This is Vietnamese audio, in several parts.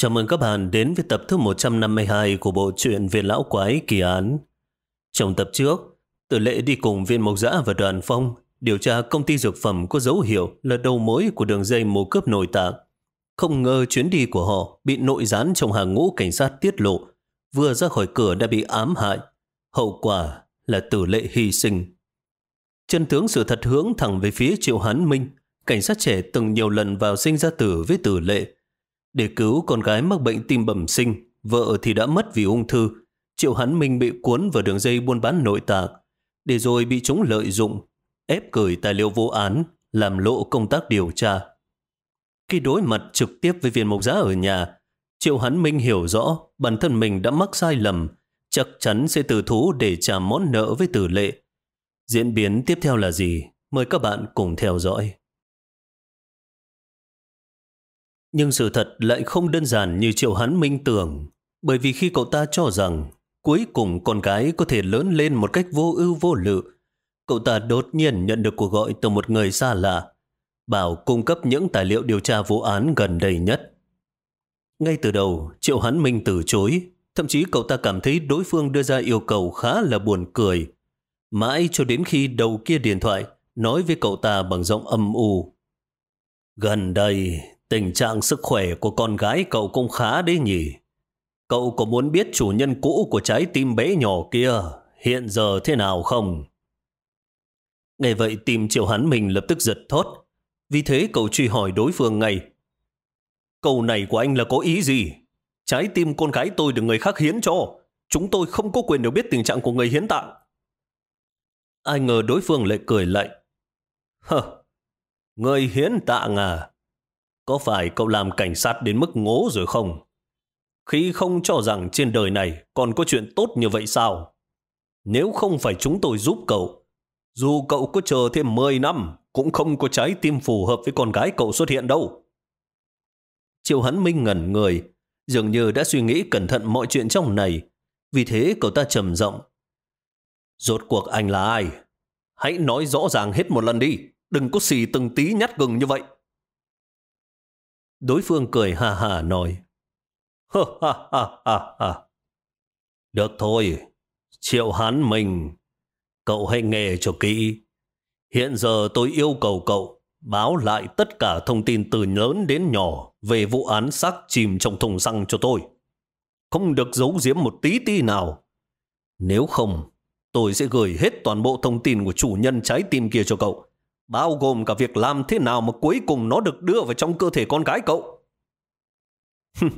Chào mừng các bạn đến với tập thứ 152 của bộ truyện Viên Lão Quái Kỳ Án. Trong tập trước, Tử Lệ đi cùng viên mộc giã và đoàn phong điều tra công ty dược phẩm có dấu hiệu là đầu mối của đường dây mô cướp nội tạng. Không ngờ chuyến đi của họ bị nội gián trong hàng ngũ cảnh sát tiết lộ, vừa ra khỏi cửa đã bị ám hại. Hậu quả là Tử Lệ hy sinh. Chân tướng sự thật hướng thẳng về phía Triệu Hán Minh, cảnh sát trẻ từng nhiều lần vào sinh ra tử với Tử Lệ, để cứu con gái mắc bệnh tim bẩm sinh, vợ thì đã mất vì ung thư. Triệu Hắn Minh bị cuốn vào đường dây buôn bán nội tạng, để rồi bị chúng lợi dụng, ép gửi tài liệu vô án, làm lộ công tác điều tra. Khi đối mặt trực tiếp với viên mộc giá ở nhà, Triệu Hắn Minh hiểu rõ bản thân mình đã mắc sai lầm, chắc chắn sẽ từ thú để trả món nợ với tử lệ. Diễn biến tiếp theo là gì? Mời các bạn cùng theo dõi. Nhưng sự thật lại không đơn giản như Triệu Hắn Minh tưởng, bởi vì khi cậu ta cho rằng cuối cùng con gái có thể lớn lên một cách vô ưu vô lự, cậu ta đột nhiên nhận được cuộc gọi từ một người xa lạ, bảo cung cấp những tài liệu điều tra vụ án gần đây nhất. Ngay từ đầu, Triệu Hắn Minh từ chối, thậm chí cậu ta cảm thấy đối phương đưa ra yêu cầu khá là buồn cười. Mãi cho đến khi đầu kia điện thoại nói với cậu ta bằng giọng âm u. Gần đây, Tình trạng sức khỏe của con gái cậu cũng khá đấy nhỉ. Cậu có muốn biết chủ nhân cũ của trái tim bé nhỏ kia hiện giờ thế nào không? Nghe vậy tim triệu hắn mình lập tức giật thót. Vì thế cậu truy hỏi đối phương ngay. Câu này của anh là có ý gì? Trái tim con gái tôi được người khác hiến cho. Chúng tôi không có quyền được biết tình trạng của người hiến tạng. Ai ngờ đối phương lại cười lạnh. Hờ, người hiến tạng à? Có phải cậu làm cảnh sát đến mức ngố rồi không? Khi không cho rằng trên đời này còn có chuyện tốt như vậy sao? Nếu không phải chúng tôi giúp cậu, dù cậu có chờ thêm 10 năm, cũng không có trái tim phù hợp với con gái cậu xuất hiện đâu. Triệu hắn minh ngẩn người, dường như đã suy nghĩ cẩn thận mọi chuyện trong này. Vì thế cậu ta trầm giọng Rốt cuộc anh là ai? Hãy nói rõ ràng hết một lần đi, đừng có xì từng tí nhát gừng như vậy. Đối phương cười hà hà nói. Ha ha ha ha ha. Được thôi, triệu hán mình. Cậu hãy nghe cho kỹ. Hiện giờ tôi yêu cầu cậu báo lại tất cả thông tin từ lớn đến nhỏ về vụ án xác chìm trong thùng xăng cho tôi. Không được giấu giếm một tí tí nào. Nếu không, tôi sẽ gửi hết toàn bộ thông tin của chủ nhân trái tim kia cho cậu bao gồm cả việc làm thế nào mà cuối cùng nó được đưa vào trong cơ thể con gái cậu.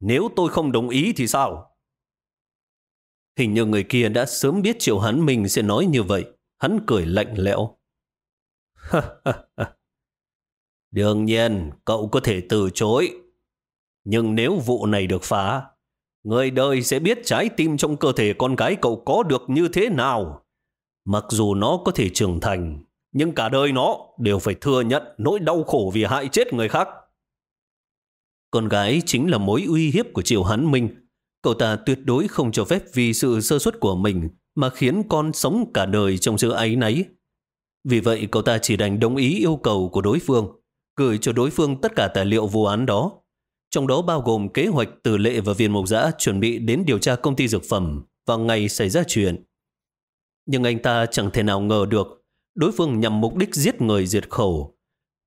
Nếu tôi không đồng ý thì sao? Hình như người kia đã sớm biết Triệu Hắn mình sẽ nói như vậy. Hắn cười lạnh lẽo. Đương nhiên, cậu có thể từ chối. Nhưng nếu vụ này được phá, người đời sẽ biết trái tim trong cơ thể con gái cậu có được như thế nào. Mặc dù nó có thể trưởng thành, nhưng cả đời nó đều phải thừa nhận nỗi đau khổ vì hại chết người khác. Con gái chính là mối uy hiếp của Triệu Hán Minh. Cậu ta tuyệt đối không cho phép vì sự sơ suất của mình mà khiến con sống cả đời trong sự áy náy. Vì vậy cậu ta chỉ đành đồng ý yêu cầu của đối phương, gửi cho đối phương tất cả tài liệu vụ án đó. Trong đó bao gồm kế hoạch từ lệ và viên mộc giã chuẩn bị đến điều tra công ty dược phẩm vào ngày xảy ra chuyện. Nhưng anh ta chẳng thể nào ngờ được đối phương nhằm mục đích giết người diệt khẩu.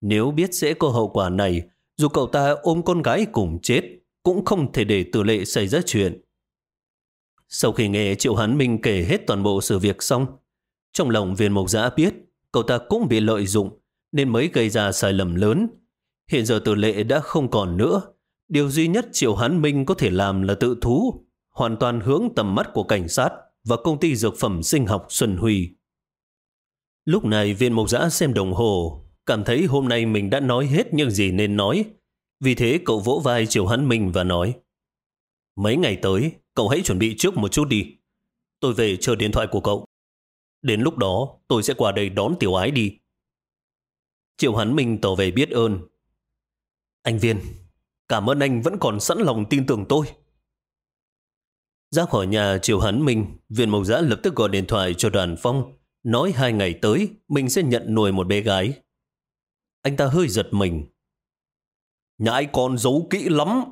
Nếu biết sẽ có hậu quả này, dù cậu ta ôm con gái cùng chết, cũng không thể để tử lệ xảy ra chuyện. Sau khi nghe Triệu Hán Minh kể hết toàn bộ sự việc xong, trong lòng viên mộc giã biết cậu ta cũng bị lợi dụng nên mới gây ra sai lầm lớn. Hiện giờ tử lệ đã không còn nữa. Điều duy nhất Triệu Hán Minh có thể làm là tự thú, hoàn toàn hướng tầm mắt của cảnh sát và công ty dược phẩm sinh học Xuân Huy. Lúc này viên mộc giã xem đồng hồ, cảm thấy hôm nay mình đã nói hết những gì nên nói. Vì thế cậu vỗ vai Triều hắn minh và nói Mấy ngày tới, cậu hãy chuẩn bị trước một chút đi. Tôi về chờ điện thoại của cậu. Đến lúc đó, tôi sẽ qua đây đón tiểu ái đi. Triệu hắn minh tỏ về biết ơn. Anh Viên, cảm ơn anh vẫn còn sẵn lòng tin tưởng tôi. Ra khỏi nhà Triệu hắn minh viên mộc giã lập tức gọi điện thoại cho đoàn phong nói hai ngày tới mình sẽ nhận nuôi một bé gái. Anh ta hơi giật mình. Nhà ai con giấu kỹ lắm,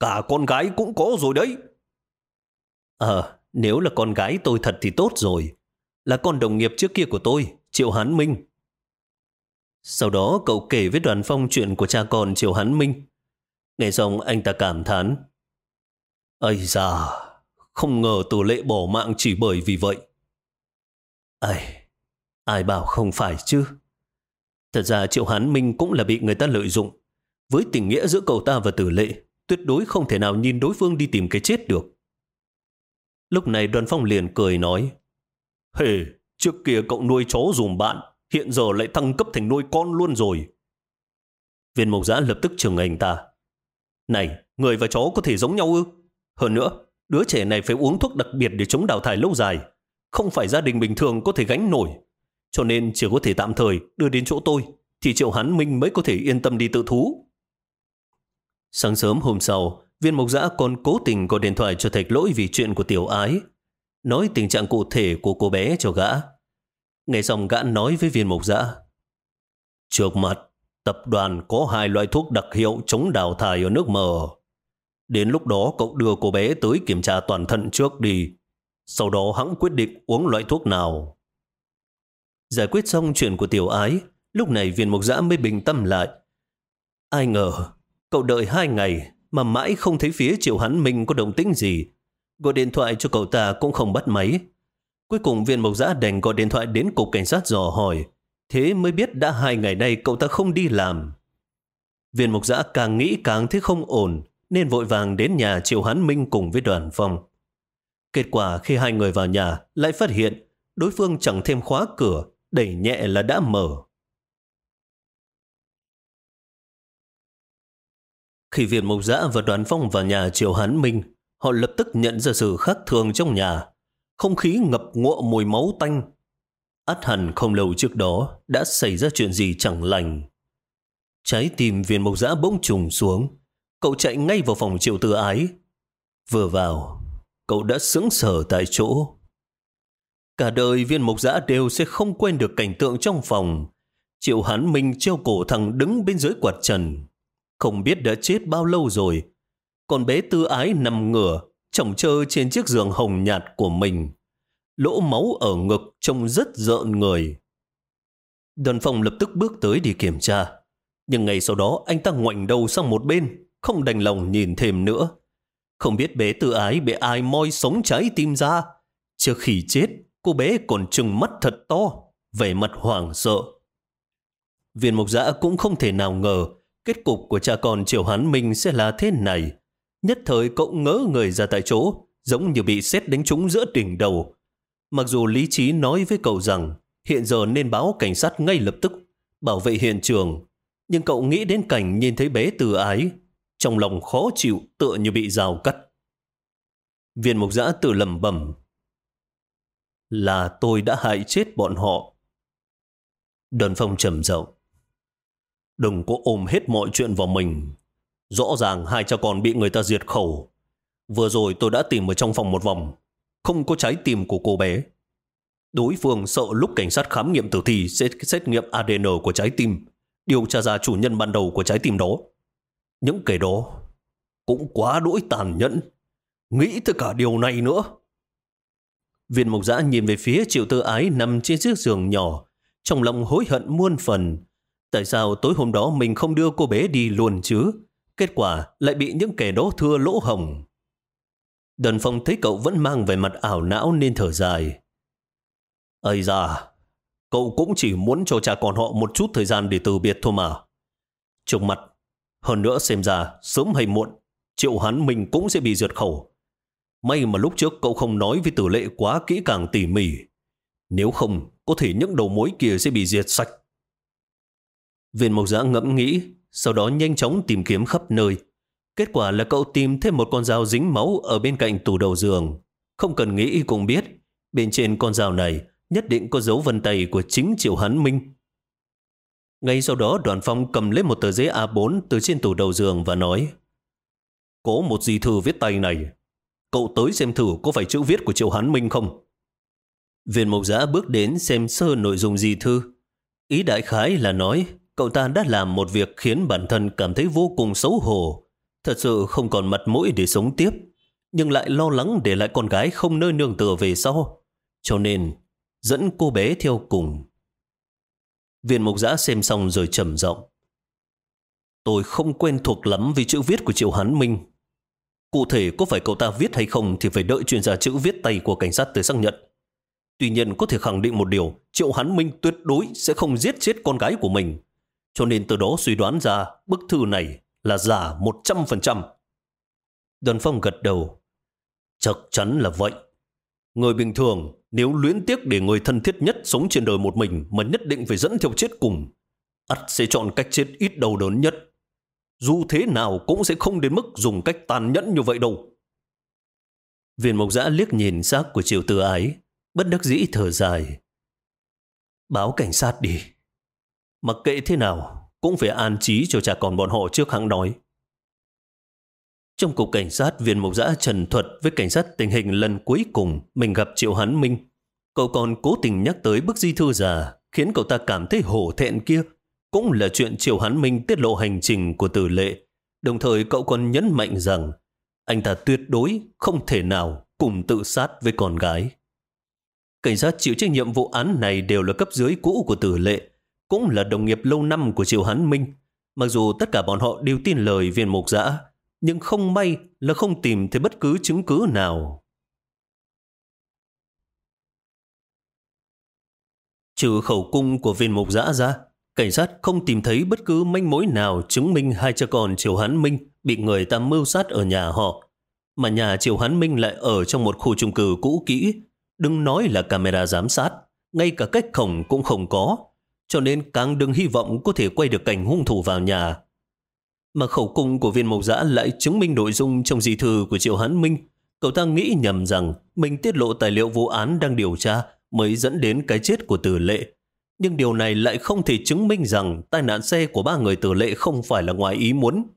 cả con gái cũng có rồi đấy. Ờ, nếu là con gái tôi thật thì tốt rồi. Là con đồng nghiệp trước kia của tôi, Triệu Hán Minh. Sau đó cậu kể với đoàn phong chuyện của cha con Triệu Hán Minh. Nghe xong anh ta cảm thán. Ây da, không ngờ tổ lệ bỏ mạng chỉ bởi vì vậy. Ây, ai bảo không phải chứ? Thật ra Triệu Hán Minh cũng là bị người ta lợi dụng. Với tình nghĩa giữa cậu ta và tử lệ, tuyệt đối không thể nào nhìn đối phương đi tìm cái chết được. Lúc này đoàn phong liền cười nói, Hề, hey, trước kia cậu nuôi chó dùm bạn, hiện giờ lại thăng cấp thành nuôi con luôn rồi. Viên mộc giã lập tức trừng anh ta. Này, người và chó có thể giống nhau ư? Hơn nữa, đứa trẻ này phải uống thuốc đặc biệt để chống đào thải lâu dài. Không phải gia đình bình thường có thể gánh nổi. Cho nên chỉ có thể tạm thời đưa đến chỗ tôi, thì Triệu Hán Minh mới có thể yên tâm đi tự thú. Sáng sớm hôm sau, viên mộc giã còn cố tình gọi điện thoại cho thạch lỗi vì chuyện của tiểu ái. Nói tình trạng cụ thể của cô bé cho gã. Nghe xong gã nói với viên mộc giã. Trước mặt, tập đoàn có hai loại thuốc đặc hiệu chống đào thải ở nước mờ. Đến lúc đó cậu đưa cô bé tới kiểm tra toàn thân trước đi. Sau đó hắn quyết định uống loại thuốc nào. Giải quyết xong chuyện của tiểu ái, lúc này viên mộc giã mới bình tâm lại. Ai ngờ, cậu đợi hai ngày mà mãi không thấy phía triệu hắn mình có động tĩnh gì. Gọi điện thoại cho cậu ta cũng không bắt máy. Cuối cùng viên mộc giã đành gọi điện thoại đến cục cảnh sát dò hỏi. Thế mới biết đã hai ngày nay cậu ta không đi làm. Viên mộc giã càng nghĩ càng thấy không ổn, nên vội vàng đến nhà Triệu Hán Minh cùng với đoàn phong. Kết quả khi hai người vào nhà lại phát hiện đối phương chẳng thêm khóa cửa, đẩy nhẹ là đã mở. Khi viên mộc giã và đoàn phong vào nhà Triệu Hán Minh, họ lập tức nhận ra sự khác thường trong nhà. Không khí ngập ngụa mùi máu tanh. Át hẳn không lâu trước đó đã xảy ra chuyện gì chẳng lành. Trái tim viên mộc giã bỗng trùng xuống. Cậu chạy ngay vào phòng triệu tư ái. Vừa vào, cậu đã sững sờ tại chỗ. Cả đời viên mộc giã đều sẽ không quên được cảnh tượng trong phòng. Triệu hán minh treo cổ thằng đứng bên dưới quạt trần. Không biết đã chết bao lâu rồi. Còn bé tư ái nằm ngửa, chồng chơ trên chiếc giường hồng nhạt của mình. Lỗ máu ở ngực trông rất rợn người. Đoàn phòng lập tức bước tới đi kiểm tra. Nhưng ngày sau đó anh ta ngoảnh đầu sang một bên, không đành lòng nhìn thêm nữa. Không biết bé tự ái bị ai moi sống trái tim ra. Trước khi chết, cô bé còn trừng mắt thật to, vẻ mặt hoảng sợ. Viên mục giã cũng không thể nào ngờ kết cục của cha con Triều Hán Minh sẽ là thế này. Nhất thời cậu ngỡ người ra tại chỗ, giống như bị xét đánh trúng giữa đỉnh đầu. Mặc dù lý trí nói với cậu rằng hiện giờ nên báo cảnh sát ngay lập tức, bảo vệ hiện trường. Nhưng cậu nghĩ đến cảnh nhìn thấy bé từ ái, trong lòng khó chịu tựa như bị rào cắt. Viên mục giã tự lầm bẩm là tôi đã hại chết bọn họ. Đơn phong trầm rộng. Đừng có ôm hết mọi chuyện vào mình. Rõ ràng hai cha con bị người ta diệt khẩu. Vừa rồi tôi đã tìm ở trong phòng một vòng. Không có trái tim của cô bé. Đối phương sợ lúc cảnh sát khám nghiệm tử thi sẽ xét nghiệm ADN của trái tim, điều tra ra chủ nhân ban đầu của trái tim đó. Những kẻ đó cũng quá đỗi tàn nhẫn. Nghĩ tới cả điều này nữa. Viên mộc giã nhìn về phía triệu tư ái nằm trên chiếc giường nhỏ, trong lòng hối hận muôn phần. Tại sao tối hôm đó mình không đưa cô bé đi luôn chứ? Kết quả lại bị những kẻ đó thưa lỗ hồng. Đần phong thấy cậu vẫn mang về mặt ảo não nên thở dài. Ây da, cậu cũng chỉ muốn cho cha con họ một chút thời gian để từ biệt thôi mà. Trông mặt, hơn nữa xem ra sớm hay muộn, triệu hắn mình cũng sẽ bị rượt khẩu. May mà lúc trước cậu không nói với tử lệ quá kỹ càng tỉ mỉ. Nếu không, có thể những đầu mối kia sẽ bị diệt sạch. Viên mộc giã ngẫm nghĩ, sau đó nhanh chóng tìm kiếm khắp nơi. Kết quả là cậu tìm thêm một con dao dính máu ở bên cạnh tủ đầu giường. Không cần nghĩ cũng biết, bên trên con dao này nhất định có dấu vân tay của chính Triệu Hán Minh. Ngay sau đó đoàn phong cầm lấy một tờ giấy A4 từ trên tủ đầu giường và nói Có một di thư viết tay này. Cậu tới xem thử có phải chữ viết của Triệu Hán Minh không? Viên mộc giã bước đến xem sơ nội dung gì thư. Ý đại khái là nói cậu ta đã làm một việc khiến bản thân cảm thấy vô cùng xấu hổ. Thật sự không còn mặt mũi để sống tiếp, nhưng lại lo lắng để lại con gái không nơi nương tựa về sau. Cho nên, dẫn cô bé theo cùng. Viên mộc giã xem xong rồi trầm giọng. Tôi không quen thuộc lắm với chữ viết của Triệu Hán Minh. Cụ thể có phải cậu ta viết hay không thì phải đợi chuyên gia chữ viết tay của cảnh sát tới xác nhận. Tuy nhiên có thể khẳng định một điều, Triệu Hán Minh tuyệt đối sẽ không giết chết con gái của mình. Cho nên từ đó suy đoán ra bức thư này là giả 100%. Đoàn phong gật đầu. Chắc chắn là vậy. Người bình thường nếu luyến tiếc để người thân thiết nhất sống trên đời một mình mà nhất định phải dẫn theo chết cùng, ắt sẽ chọn cách chết ít đầu đớn nhất. Dù thế nào cũng sẽ không đến mức dùng cách tàn nhẫn như vậy đâu. Viên mộc giã liếc nhìn xác của triều tư ái, bất đắc dĩ thở dài. Báo cảnh sát đi. Mặc kệ thế nào, cũng phải an trí cho cha con bọn họ trước hãng nói. Trong cục cảnh sát, viên Mộc giã trần thuật với cảnh sát tình hình lần cuối cùng mình gặp Triệu Hán Minh. Cậu còn cố tình nhắc tới bức di thư già, khiến cậu ta cảm thấy hổ thẹn kia. Cũng là chuyện Triệu Hán Minh tiết lộ hành trình của tử lệ. Đồng thời cậu còn nhấn mạnh rằng anh ta tuyệt đối không thể nào cùng tự sát với con gái. Cảnh sát chịu trách nhiệm vụ án này đều là cấp dưới cũ của tử lệ, cũng là đồng nghiệp lâu năm của Triệu Hán Minh. Mặc dù tất cả bọn họ đều tin lời viên mục giã, nhưng không may là không tìm thấy bất cứ chứng cứ nào. Trừ khẩu cung của viên mục giã ra, cảnh sát không tìm thấy bất cứ manh mối nào chứng minh hai cha con Triều Hán Minh bị người ta mưu sát ở nhà họ. Mà nhà Triều Hán Minh lại ở trong một khu chung cư cũ kỹ, đừng nói là camera giám sát, ngay cả cách khổng cũng không có, cho nên càng đừng hy vọng có thể quay được cảnh hung thủ vào nhà mà khẩu cung của viên mộc giã lại chứng minh nội dung trong di thư của Triệu Hán Minh. Cậu ta nghĩ nhầm rằng mình tiết lộ tài liệu vụ án đang điều tra mới dẫn đến cái chết của tử lệ. Nhưng điều này lại không thể chứng minh rằng tai nạn xe của ba người tử lệ không phải là ngoài ý muốn.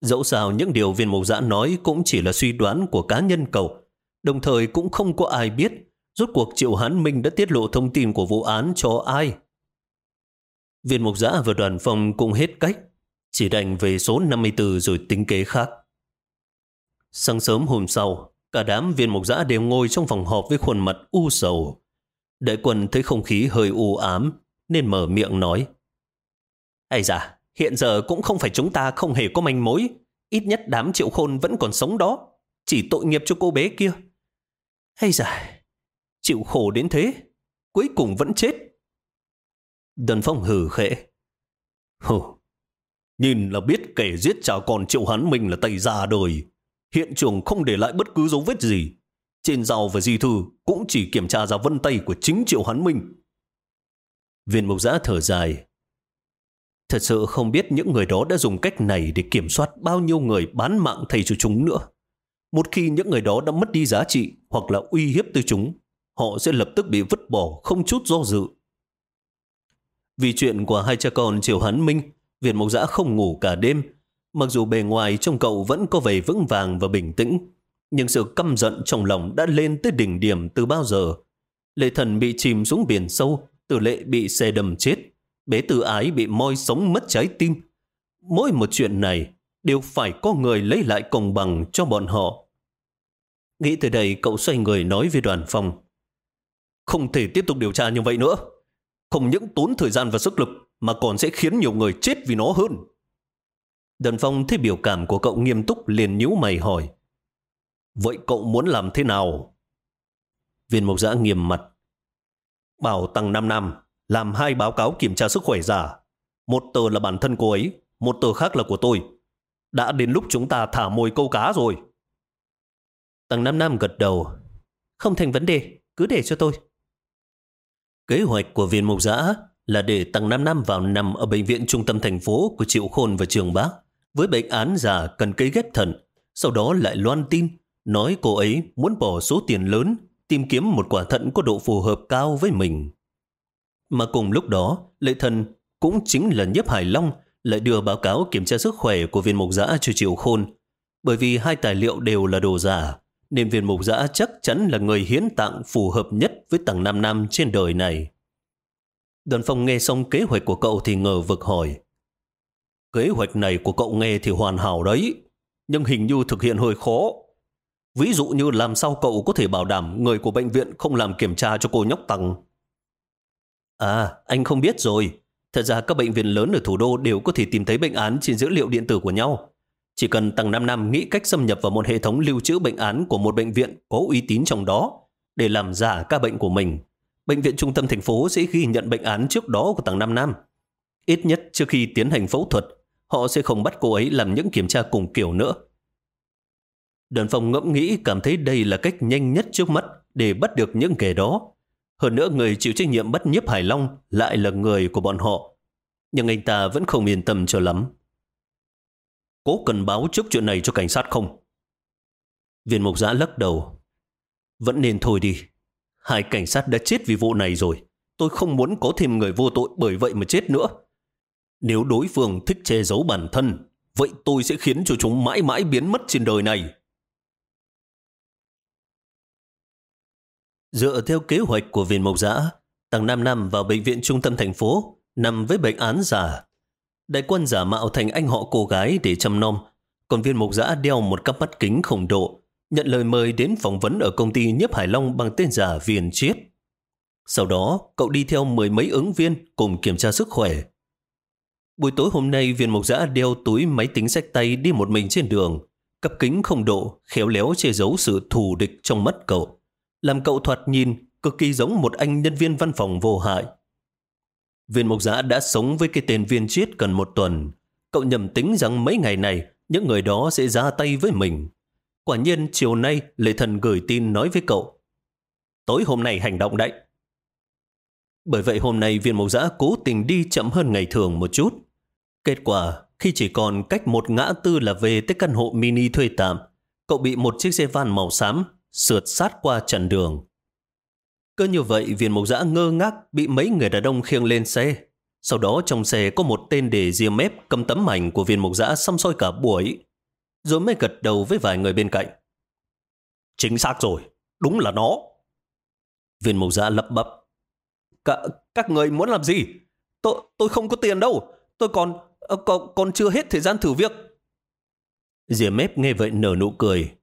Dẫu sao những điều viên mộc giã nói cũng chỉ là suy đoán của cá nhân cầu đồng thời cũng không có ai biết rốt cuộc Triệu Hán Minh đã tiết lộ thông tin của vụ án cho ai. Viên mục giã và đoàn phòng cũng hết cách chỉ đành về số 54 rồi tính kế khác. Sáng sớm hôm sau, cả đám viên mục giã đều ngồi trong phòng họp với khuôn mặt u sầu. Đại quân thấy không khí hơi u ám, nên mở miệng nói. Ây da, hiện giờ cũng không phải chúng ta không hề có manh mối. Ít nhất đám triệu khôn vẫn còn sống đó. Chỉ tội nghiệp cho cô bé kia. Ây da, chịu khổ đến thế, cuối cùng vẫn chết. Đần phong hừ khẽ. Hừ, Nhìn là biết kẻ giết cha con Triệu hắn mình là tay già đời. Hiện trường không để lại bất cứ dấu vết gì. Trên giàu và di thư cũng chỉ kiểm tra ra vân tay của chính Triệu hắn Minh. Viên mục giã thở dài. Thật sự không biết những người đó đã dùng cách này để kiểm soát bao nhiêu người bán mạng thầy cho chúng nữa. Một khi những người đó đã mất đi giá trị hoặc là uy hiếp tới chúng, họ sẽ lập tức bị vứt bỏ không chút do dự. Vì chuyện của hai cha con Triều Hán Minh Việt Mộc Giã không ngủ cả đêm. Mặc dù bề ngoài trong cậu vẫn có vẻ vững vàng và bình tĩnh, nhưng sự căm giận trong lòng đã lên tới đỉnh điểm từ bao giờ. Lệ thần bị chìm xuống biển sâu, tử lệ bị xe đầm chết, bế tử ái bị moi sống mất trái tim. Mỗi một chuyện này đều phải có người lấy lại công bằng cho bọn họ. Nghĩ tới đây cậu xoay người nói với đoàn phòng. Không thể tiếp tục điều tra như vậy nữa. Không những tốn thời gian và sức lực, mà còn sẽ khiến nhiều người chết vì nó hơn. đoàn Phong thấy biểu cảm của cậu nghiêm túc liền nhíu mày hỏi. Vậy cậu muốn làm thế nào? Viên mộc giã nghiêm mặt. Bảo tăng 5 năm, làm hai báo cáo kiểm tra sức khỏe giả. Một tờ là bản thân cô ấy, một tờ khác là của tôi. Đã đến lúc chúng ta thả mồi câu cá rồi. Tăng 5 năm gật đầu. Không thành vấn đề, cứ để cho tôi. Kế hoạch của viên Mộc giã là để tăng 5 năm vào nằm ở bệnh viện trung tâm thành phố của Triệu Khôn và Trường Bác với bệnh án giả cần cấy ghép thận. Sau đó lại loan tin, nói cô ấy muốn bỏ số tiền lớn tìm kiếm một quả thận có độ phù hợp cao với mình. Mà cùng lúc đó, lệ thần cũng chính là Nhếp Hải Long lại đưa báo cáo kiểm tra sức khỏe của viên mục giã cho Triệu Khôn. Bởi vì hai tài liệu đều là đồ giả, nên viên mục giã chắc chắn là người hiến tặng phù hợp nhất với tầng nam nam trên đời này. Đoàn phong nghe xong kế hoạch của cậu thì ngờ vực hỏi. Kế hoạch này của cậu nghe thì hoàn hảo đấy. nhưng hình như thực hiện hơi khó. Ví dụ như làm sao cậu có thể bảo đảm người của bệnh viện không làm kiểm tra cho cô nhóc Tăng. À, anh không biết rồi. Thật ra các bệnh viện lớn ở thủ đô đều có thể tìm thấy bệnh án trên dữ liệu điện tử của nhau. Chỉ cần Tăng Nam Nam nghĩ cách xâm nhập vào một hệ thống lưu trữ bệnh án của một bệnh viện có uy tín trong đó để làm giả ca bệnh của mình. Bệnh viện trung tâm thành phố sẽ ghi nhận bệnh án trước đó của Tăng Nam Nam. Ít nhất trước khi tiến hành phẫu thuật, họ sẽ không bắt cô ấy làm những kiểm tra cùng kiểu nữa. Đơn Phong ngẫm nghĩ cảm thấy đây là cách nhanh nhất trước mắt để bắt được những kẻ đó. Hơn nữa người chịu trách nhiệm bắt nhiếp Hải Long lại là người của bọn họ. Nhưng anh ta vẫn không yên tâm cho lắm. Cố cần báo trước chuyện này cho cảnh sát không? Viên mục giã lắc đầu. Vẫn nên thôi đi. Hai cảnh sát đã chết vì vụ này rồi. Tôi không muốn có thêm người vô tội bởi vậy mà chết nữa. Nếu đối phương thích che giấu bản thân, vậy tôi sẽ khiến cho chúng mãi mãi biến mất trên đời này. Dựa theo kế hoạch của viên mộc giã, tăng nam nam vào bệnh viện trung tâm thành phố, nằm với bệnh án giả. Đại quân giả mạo thành anh họ cô gái để chăm nom, còn viên mộc giã đeo một cặp mắt kính khổng độ, nhận lời mời đến phỏng vấn ở công ty Nhếp Hải Long bằng tên giả Viên Chiết. Sau đó, cậu đi theo mười mấy ứng viên cùng kiểm tra sức khỏe. Buổi tối hôm nay, viên mộc giã đeo túi máy tính sách tay đi một mình trên đường. Cặp kính không độ, khéo léo che giấu sự thù địch trong mắt cậu làm cậu thoạt nhìn cực kỳ giống một anh nhân viên văn phòng vô hại. Viên mục giã đã sống với cái tên viên Triết gần một tuần. Cậu nhầm tính rằng mấy ngày này những người đó sẽ ra tay với mình. Quả nhiên chiều nay Lệ Thần gửi tin nói với cậu. Tối hôm nay hành động đấy. Bởi vậy hôm nay viên mục giã cố tình đi chậm hơn ngày thường một chút. Kết quả, khi chỉ còn cách một ngã tư là về tới căn hộ mini thuê tạm, cậu bị một chiếc xe van màu xám sượt sát qua trần đường. Cứ như vậy, viên mộc giã ngơ ngác bị mấy người đàn ông khiêng lên xe. Sau đó trong xe có một tên để ria mép cầm tấm ảnh của viên mộc giã xăm soi cả buổi. Rồi mới gật đầu với vài người bên cạnh. Chính xác rồi, đúng là nó. Viên mộc giã lấp bắp. Cả, các người muốn làm gì? Tôi, tôi không có tiền đâu. Tôi còn, ờ, còn, còn chưa hết thời gian thử việc. Dìa mép nghe vậy nở nụ cười.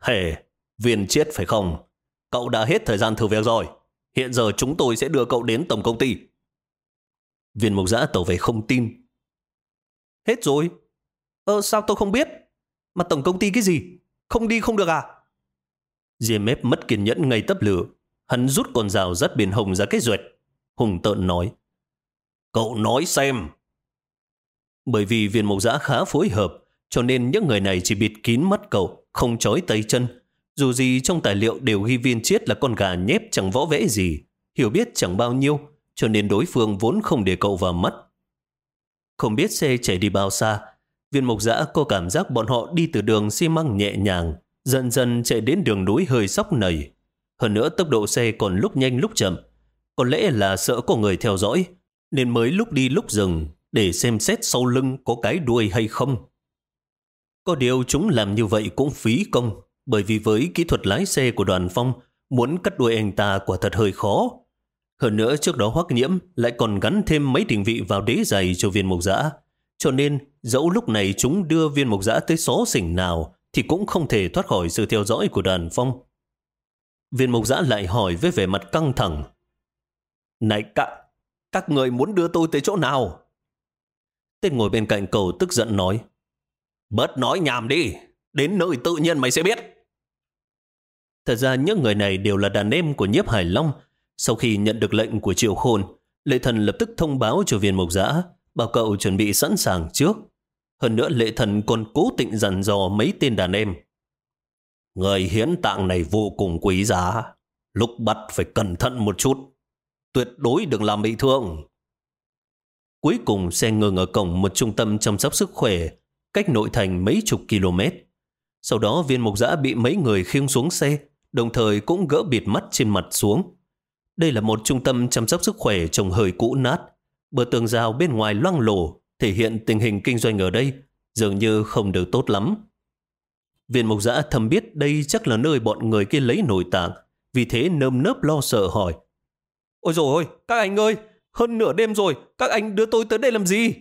Hề, Viên chết phải không? Cậu đã hết thời gian thử việc rồi. Hiện giờ chúng tôi sẽ đưa cậu đến tổng công ty. Viên mục giã tẩu về không tin. Hết rồi. Ờ sao tôi không biết? Mà tổng công ty cái gì? Không đi không được à? Diêm ép mất kiên nhẫn ngay tấp lửa. Hắn rút con rào rất biển hồng ra cái ruột. Hùng tợn nói. Cậu nói xem. Bởi vì viên mục giã khá phối hợp, cho nên những người này chỉ bịt kín mắt cậu, không chói tay chân, dù gì trong tài liệu đều ghi viên chiết là con gà nhép chẳng võ vẽ gì, hiểu biết chẳng bao nhiêu, cho nên đối phương vốn không để cậu vào mắt. Không biết xe chạy đi bao xa, viên mộc dã có cảm giác bọn họ đi từ đường xi măng nhẹ nhàng, dần dần chạy đến đường núi hơi sóc nầy. Hơn nữa tốc độ xe còn lúc nhanh lúc chậm, có lẽ là sợ có người theo dõi, nên mới lúc đi lúc dừng để xem xét sau lưng có cái đuôi hay không. Có điều chúng làm như vậy cũng phí công, bởi vì với kỹ thuật lái xe của đoàn phong, muốn cắt đuôi anh ta quả thật hơi khó. Hơn nữa trước đó hoắc nhiễm lại còn gắn thêm mấy định vị vào đế giày cho viên mộc giã. Cho nên, dẫu lúc này chúng đưa viên mộc giã tới xó xỉnh nào, thì cũng không thể thoát khỏi sự theo dõi của đoàn phong. Viên mộc giã lại hỏi với vẻ mặt căng thẳng. Này cạ, các người muốn đưa tôi tới chỗ nào? Tên ngồi bên cạnh cầu tức giận nói. Bớt nói nhảm đi, đến nơi tự nhiên mày sẽ biết. Thật ra những người này đều là đàn em của nhiếp Hải Long. Sau khi nhận được lệnh của Triệu Khôn, Lệ Thần lập tức thông báo cho viên mộc giã, bảo cậu chuẩn bị sẵn sàng trước. Hơn nữa Lệ Thần còn cố tình dặn dò mấy tên đàn em. Người hiến tạng này vô cùng quý giá. Lúc bắt phải cẩn thận một chút. Tuyệt đối đừng làm bị thương. Cuối cùng xe ngừng ở cổng một trung tâm chăm sóc sức khỏe cách nội thành mấy chục km. Sau đó viên mục giã bị mấy người khiêng xuống xe, đồng thời cũng gỡ bịt mắt trên mặt xuống. Đây là một trung tâm chăm sóc sức khỏe trồng hơi cũ nát. Bờ tường rào bên ngoài loang lổ, thể hiện tình hình kinh doanh ở đây dường như không được tốt lắm. Viên mục giã thầm biết đây chắc là nơi bọn người kia lấy nội tạng, vì thế nơm nớp lo sợ hỏi. Ôi dồi ôi, các anh ơi, hơn nửa đêm rồi, các anh đưa tôi tới đây làm gì?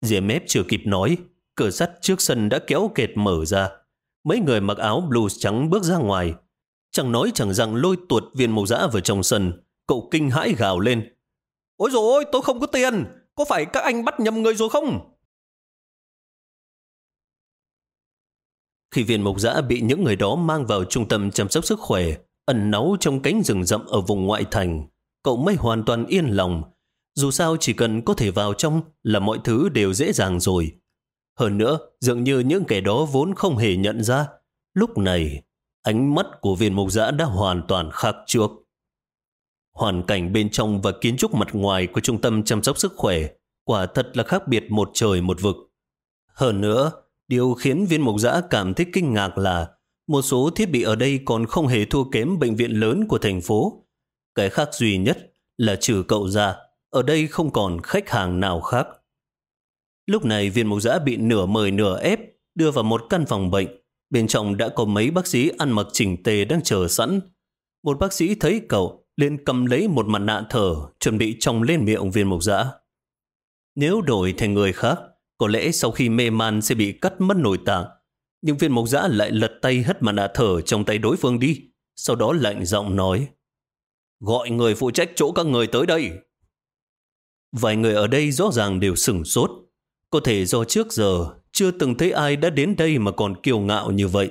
Diệp mép chưa kịp nói, cửa sắt trước sân đã kéo kẹt mở ra. Mấy người mặc áo blues trắng bước ra ngoài. Chẳng nói chẳng rằng lôi tuột viên mộc dã vào trong sân. Cậu kinh hãi gào lên. Ôi dồi ôi, tôi không có tiền. Có phải các anh bắt nhầm người rồi không? Khi viên mộc dã bị những người đó mang vào trung tâm chăm sóc sức khỏe, ẩn náu trong cánh rừng rậm ở vùng ngoại thành, cậu mới hoàn toàn yên lòng. Dù sao chỉ cần có thể vào trong là mọi thứ đều dễ dàng rồi. Hơn nữa, dường như những kẻ đó vốn không hề nhận ra. Lúc này, ánh mắt của viên mục giã đã hoàn toàn khác trước. Hoàn cảnh bên trong và kiến trúc mặt ngoài của trung tâm chăm sóc sức khỏe quả thật là khác biệt một trời một vực. Hơn nữa, điều khiến viên mục giã cảm thấy kinh ngạc là một số thiết bị ở đây còn không hề thua kém bệnh viện lớn của thành phố. Cái khác duy nhất là trừ cậu ra, ở đây không còn khách hàng nào khác. Lúc này viên mục giã bị nửa mời nửa ép, đưa vào một căn phòng bệnh. Bên trong đã có mấy bác sĩ ăn mặc chỉnh tề đang chờ sẵn. Một bác sĩ thấy cậu, liền cầm lấy một mặt nạ thở, chuẩn bị trong lên miệng viên mục giã. Nếu đổi thành người khác, có lẽ sau khi mê man sẽ bị cắt mất nội tạng. Nhưng viên mục giã lại lật tay hất mặt nạ thở trong tay đối phương đi, sau đó lạnh giọng nói. Gọi người phụ trách chỗ các người tới đây. Vài người ở đây rõ ràng đều sửng sốt, có thể do trước giờ chưa từng thấy ai đã đến đây mà còn kiêu ngạo như vậy.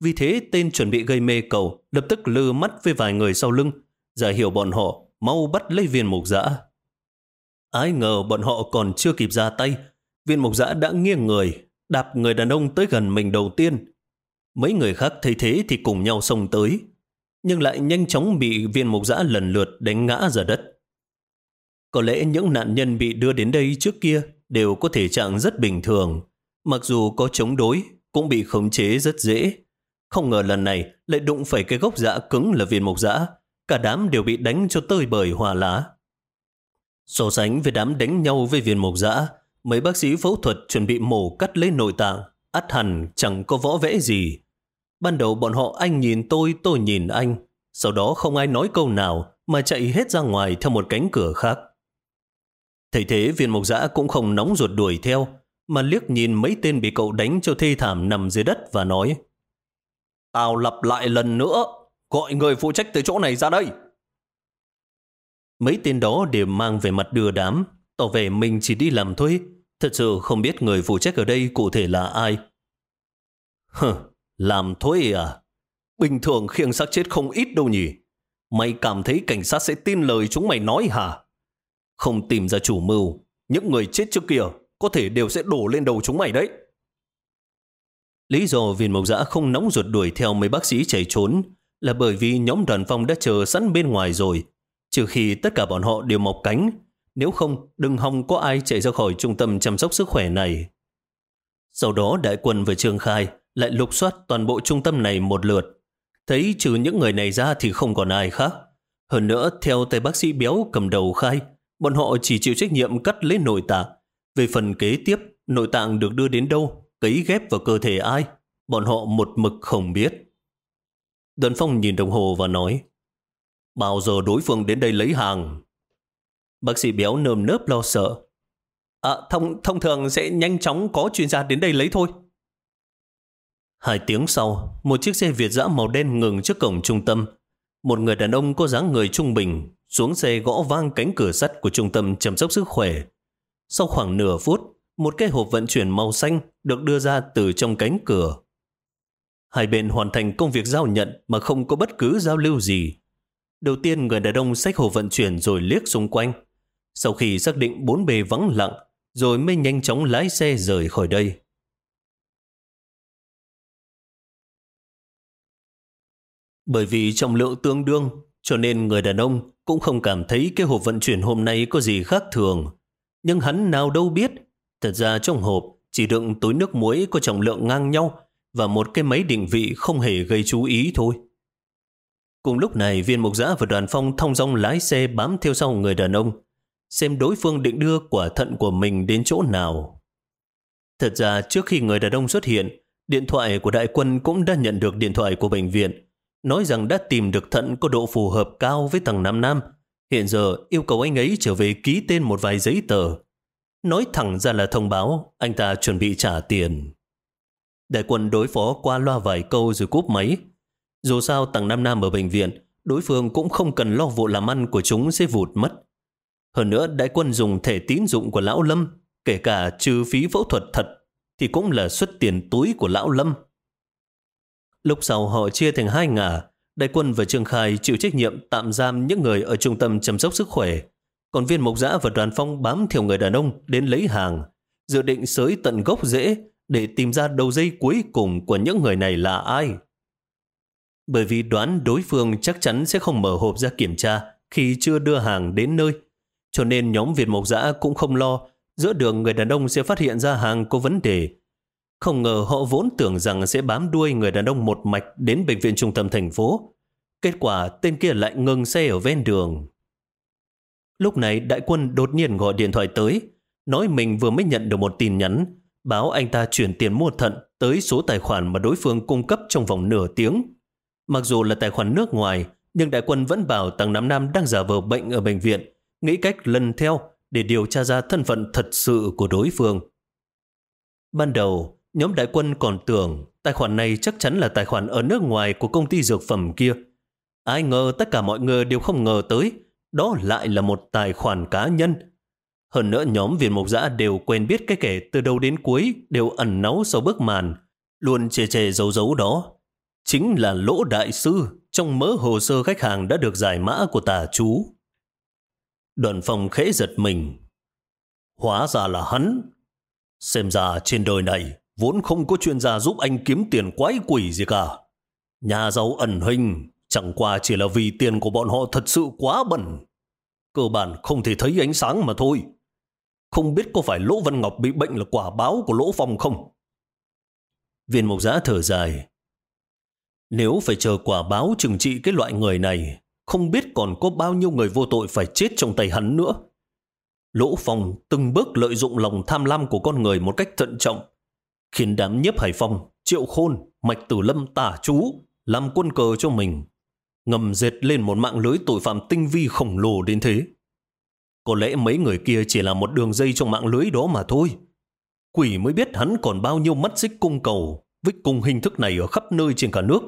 Vì thế tên chuẩn bị gây mê cầu lập tức lư mắt với vài người sau lưng, giả hiểu bọn họ mau bắt lấy viên mục dã. Ai ngờ bọn họ còn chưa kịp ra tay, viên mục dã đã nghiêng người, đạp người đàn ông tới gần mình đầu tiên. Mấy người khác thấy thế thì cùng nhau xông tới, nhưng lại nhanh chóng bị viên mục dã lần lượt đánh ngã ra đất. Có lẽ những nạn nhân bị đưa đến đây trước kia đều có thể trạng rất bình thường. Mặc dù có chống đối, cũng bị khống chế rất dễ. Không ngờ lần này lại đụng phải cái gốc rã cứng là viên mộc dã. Cả đám đều bị đánh cho tơi bời hòa lá. So sánh với đám đánh nhau với viên mộc dã, mấy bác sĩ phẫu thuật chuẩn bị mổ cắt lấy nội tạng, ắt hẳn chẳng có võ vẽ gì. Ban đầu bọn họ anh nhìn tôi, tôi nhìn anh. Sau đó không ai nói câu nào mà chạy hết ra ngoài theo một cánh cửa khác. Thấy thế viên mộc giã cũng không nóng ruột đuổi theo, mà liếc nhìn mấy tên bị cậu đánh cho thê thảm nằm dưới đất và nói Tao lặp lại lần nữa, gọi người phụ trách từ chỗ này ra đây. Mấy tên đó đều mang về mặt đưa đám, tỏ vẻ mình chỉ đi làm thuê, thật sự không biết người phụ trách ở đây cụ thể là ai. Hừ, làm thuê à? Bình thường khiêng xác chết không ít đâu nhỉ? Mày cảm thấy cảnh sát sẽ tin lời chúng mày nói hả? Không tìm ra chủ mưu, những người chết trước kia có thể đều sẽ đổ lên đầu chúng mày đấy. Lý do viên mộc giã không nóng ruột đuổi theo mấy bác sĩ chạy trốn là bởi vì nhóm đoàn phong đã chờ sẵn bên ngoài rồi, trừ khi tất cả bọn họ đều mọc cánh, nếu không đừng hòng có ai chạy ra khỏi trung tâm chăm sóc sức khỏe này. Sau đó đại quân và Trương Khai lại lục soát toàn bộ trung tâm này một lượt. Thấy trừ những người này ra thì không còn ai khác. Hơn nữa, theo tay bác sĩ béo cầm đầu khai, bọn họ chỉ chịu trách nhiệm cắt lấy nội tạng. Về phần kế tiếp, nội tạng được đưa đến đâu, cấy ghép vào cơ thể ai, bọn họ một mực không biết. Đoàn Phong nhìn đồng hồ và nói, bao giờ đối phương đến đây lấy hàng? Bác sĩ béo nơm nớp lo sợ. À, thông, thông thường sẽ nhanh chóng có chuyên gia đến đây lấy thôi. Hai tiếng sau, một chiếc xe Việt dã màu đen ngừng trước cổng trung tâm. Một người đàn ông có dáng người trung bình, xuống xe gõ vang cánh cửa sắt của trung tâm chăm sóc sức khỏe. Sau khoảng nửa phút, một cái hộp vận chuyển màu xanh được đưa ra từ trong cánh cửa. Hai bên hoàn thành công việc giao nhận mà không có bất cứ giao lưu gì. Đầu tiên người đàn ông xách hộp vận chuyển rồi liếc xung quanh. Sau khi xác định bốn bề vắng lặng, rồi mới nhanh chóng lái xe rời khỏi đây. Bởi vì trọng lượng tương đương, cho nên người đàn ông cũng không cảm thấy cái hộp vận chuyển hôm nay có gì khác thường. Nhưng hắn nào đâu biết, thật ra trong hộp chỉ đựng túi nước muối có trọng lượng ngang nhau và một cái máy định vị không hề gây chú ý thôi. Cùng lúc này viên mục giã và đoàn phong thông dong lái xe bám theo sau người đàn ông, xem đối phương định đưa quả thận của mình đến chỗ nào. Thật ra trước khi người đàn ông xuất hiện, điện thoại của đại quân cũng đã nhận được điện thoại của bệnh viện nói rằng đã tìm được thận có độ phù hợp cao với tầng 5 Nam. Hiện giờ yêu cầu anh ấy trở về ký tên một vài giấy tờ. nói thẳng ra là thông báo anh ta chuẩn bị trả tiền. Đại quân đối phó qua loa vài câu rồi cúp máy. Dù sao tầng Nam Nam ở bệnh viện, đối phương cũng không cần lo vụ làm ăn của chúng sẽ vụt mất. Hơn nữa, đại quân dùng thẻ tín dụng của Lão Lâm, kể cả trừ phí phẫu thuật thật, thì cũng là xuất tiền túi của Lão Lâm. Lúc sau họ chia thành hai ngả, đại quân và Trương Khai chịu trách nhiệm tạm giam những người ở trung tâm chăm sóc sức khỏe. Còn viên mộc giã và đoàn phong bám theo người đàn ông đến lấy hàng, dự định sới tận gốc rễ để tìm ra đầu dây cuối cùng của những người này là ai. Bởi vì đoán đối phương chắc chắn sẽ không mở hộp ra kiểm tra khi chưa đưa hàng đến nơi, cho nên nhóm Việt Mộc Giã cũng không lo giữa đường người đàn ông sẽ phát hiện ra hàng có vấn đề. Không ngờ họ vốn tưởng rằng sẽ bám đuôi người đàn ông một mạch đến bệnh viện trung tâm thành phố. Kết quả tên kia lại ngừng xe ở ven đường. Lúc này đại quân đột nhiên gọi điện thoại tới, nói mình vừa mới nhận được một tin nhắn, báo anh ta chuyển tiền mua thận tới số tài khoản mà đối phương cung cấp trong vòng nửa tiếng. Mặc dù là tài khoản nước ngoài, nhưng đại quân vẫn bảo tăng Nam Nam đang giả vờ bệnh ở bệnh viện, nghĩ cách lần theo để điều tra ra thân phận thật sự của đối phương. Ban đầu, nhóm đại quân còn tưởng tài khoản này chắc chắn là tài khoản ở nước ngoài của công ty dược phẩm kia. Ai ngờ tất cả mọi người đều không ngờ tới, đó lại là một tài khoản cá nhân. Hơn nữa nhóm viên mộc giã đều quen biết cái kẻ từ đầu đến cuối đều ẩn náu sau bức màn, luôn chề chề giấu giấu đó. Chính là lỗ đại sư trong mớ hồ sơ khách hàng đã được giải mã của tà chú. Đoàn phòng khẽ giật mình. Hóa ra là hắn. Xem ra trên đời này vốn không có chuyên gia giúp anh kiếm tiền quái quỷ gì cả. Nhà giàu ẩn hình chẳng qua chỉ là vì tiền của bọn họ thật sự quá bẩn. Cơ bản không thể thấy ánh sáng mà thôi. Không biết có phải Lỗ Văn Ngọc bị bệnh là quả báo của Lỗ Phong không? Viên mục giã thở dài. Nếu phải chờ quả báo trừng trị cái loại người này, không biết còn có bao nhiêu người vô tội phải chết trong tay hắn nữa. Lỗ Phong từng bước lợi dụng lòng tham lam của con người một cách thận trọng, khiến đám nhiếp Hải Phong, Triệu Khôn, Mạch Tử Lâm tả chú, làm quân cờ cho mình, ngầm dệt lên một mạng lưới tội phạm tinh vi khổng lồ đến thế. Có lẽ mấy người kia chỉ là một đường dây trong mạng lưới đó mà thôi. Quỷ mới biết hắn còn bao nhiêu mắt xích cung cầu với cùng hình thức này ở khắp nơi trên cả nước.